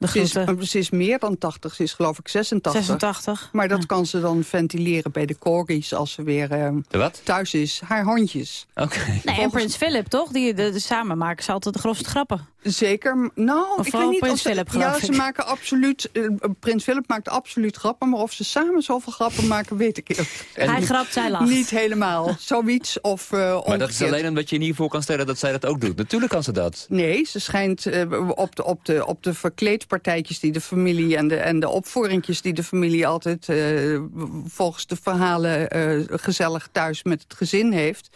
Speaker 3: De
Speaker 25: Ze is,
Speaker 3: groeten.
Speaker 25: ze is meer dan 80, ze is geloof ik 86.
Speaker 3: 86.
Speaker 25: Maar dat kan ze dan ventileren bij de corgis als ze weer ehm, thuis is. Haar hondjes.
Speaker 2: Oké.
Speaker 3: Nee, en Prins Philip, toch? Die, de, de samen maken ze altijd de grofste grappen.
Speaker 25: Zeker. Nou,
Speaker 3: Of
Speaker 25: ik weet niet
Speaker 3: Prins
Speaker 25: of ze,
Speaker 3: Philip,
Speaker 25: Ja, ze maken absoluut... eh, Prins Philip maakt absoluut grappen, maar of ze samen zoveel grappen maken, weet ik gezegd
Speaker 3: Hij grapt, zij lacht.
Speaker 25: Niet helemaal. Zoiets of eh
Speaker 2: Maar dat is alleen omdat je niet voor kan stellen dat zij dat ook doet. Natuurlijk kan ze dat.
Speaker 25: Nee, ze schijnt eh, op, de, op, de, op de verkleedpartijtjes die de familie... en de, en de opvoeringjes die de familie altijd eh, volgens de verhalen... eh, gezellig thuis met het gezin heeft...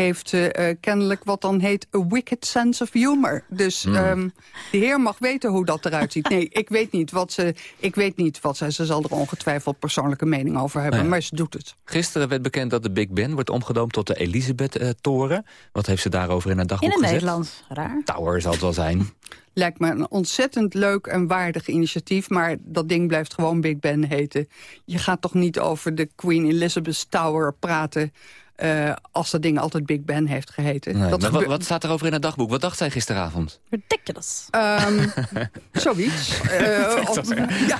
Speaker 25: heeft ze eh, kennelijk wat dan heet a wicked sense of humor. Dus ehm, de heer mag weten hoe dat eruit ziet. Nee, ik weet niet wat ze... Ik weet niet wat ze... Ze zal er ongetwijfeld persoonlijke mening over hebben,
Speaker 2: Ja.
Speaker 25: maar ze doet het.
Speaker 2: Gisteren werd bekend dat de Big Ben wordt omgedoomd tot de Elisabeth-toren. Wat heeft ze daarover in haar dagboek
Speaker 3: In het
Speaker 2: gezet?
Speaker 3: Nederlands. Raar.
Speaker 2: Tower zal het wel zijn.
Speaker 25: Lijkt me een ontzettend leuk en waardig initiatief... maar dat ding blijft gewoon Big Ben heten. Je gaat toch niet over de Queen Elizabeth Tower praten... eh, als dat ding altijd Big Ben heeft geheten.
Speaker 2: Nee,
Speaker 25: dat
Speaker 2: maar wat,
Speaker 25: gebe-
Speaker 2: wat staat er over in haar dagboek? Wat dacht zij gisteravond?
Speaker 3: Ridiculous.
Speaker 25: Ehm, zoiets. Eh, of- ja.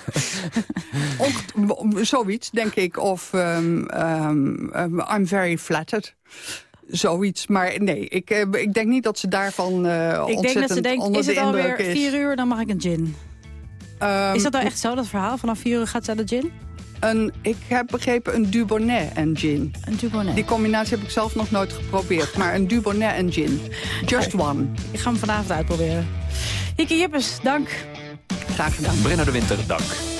Speaker 25: Onge- zoiets, denk ik. Of ehm, ehm, I'm very flattered. Zoiets. Maar nee, ik, eh, ik denk niet dat ze daarvan eh
Speaker 3: Ik denk
Speaker 25: ontzettend
Speaker 3: dat ze denkt, is
Speaker 25: de
Speaker 3: het alweer vier uur, dan mag ik een gin.
Speaker 25: Ehm,
Speaker 3: is dat nou echt zo, dat verhaal? Vanaf vier uur gaat ze aan de gin?
Speaker 25: Een, ik heb begrepen een Dubonnet en gin.
Speaker 3: Een Dubonnet.
Speaker 25: Die combinatie heb ik zelf nog nooit geprobeerd. Maar een Dubonnet en gin. Just one.
Speaker 3: Ik ga hem vanavond uitproberen. Hieke Jippes, dank.
Speaker 25: Graag gedaan.
Speaker 2: Brenner de Winter, dank.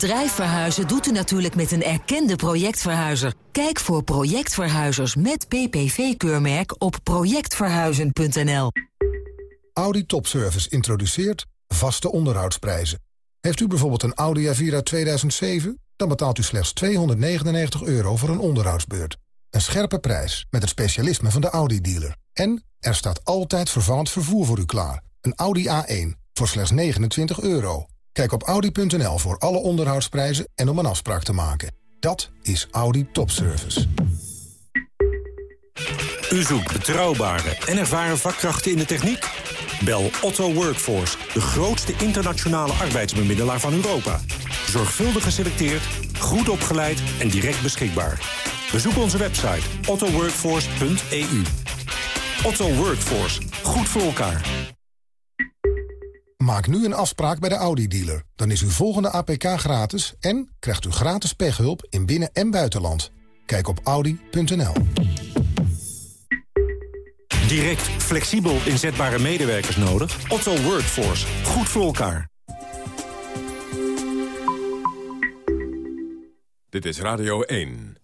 Speaker 28: Bedrijf verhuizen doet u natuurlijk met een erkende projectverhuizer. Kijk voor projectverhuizers met PPV-keurmerk op projectverhuizen.nl.
Speaker 29: Audi Topservice introduceert vaste onderhoudsprijzen. Heeft u bijvoorbeeld een Audi A4 uit 2007? Dan betaalt u slechts 299 euro voor een onderhoudsbeurt. Een scherpe prijs met het specialisme van de Audi-dealer. En er staat altijd vervallend vervoer voor u klaar. Een Audi A1 voor slechts 29 euro. Kijk op Audi.nl voor alle onderhoudsprijzen en om een afspraak te maken. Dat is Audi Topservice.
Speaker 30: U zoekt betrouwbare en ervaren vakkrachten in de techniek? Bel Otto Workforce, de grootste internationale arbeidsbemiddelaar van Europa. Zorgvuldig geselecteerd, goed opgeleid en direct beschikbaar. Bezoek onze website ottoworkforce.eu. Otto Workforce, goed voor elkaar.
Speaker 29: Maak nu een afspraak bij de Audi-dealer. Dan is uw volgende APK gratis en krijgt u gratis pechhulp in binnen- en buitenland. Kijk op audi.nl.
Speaker 17: direct, flexibel inzetbare medewerkers nodig? Otto Workforce. Goed voor elkaar.
Speaker 13: Dit is Radio 1.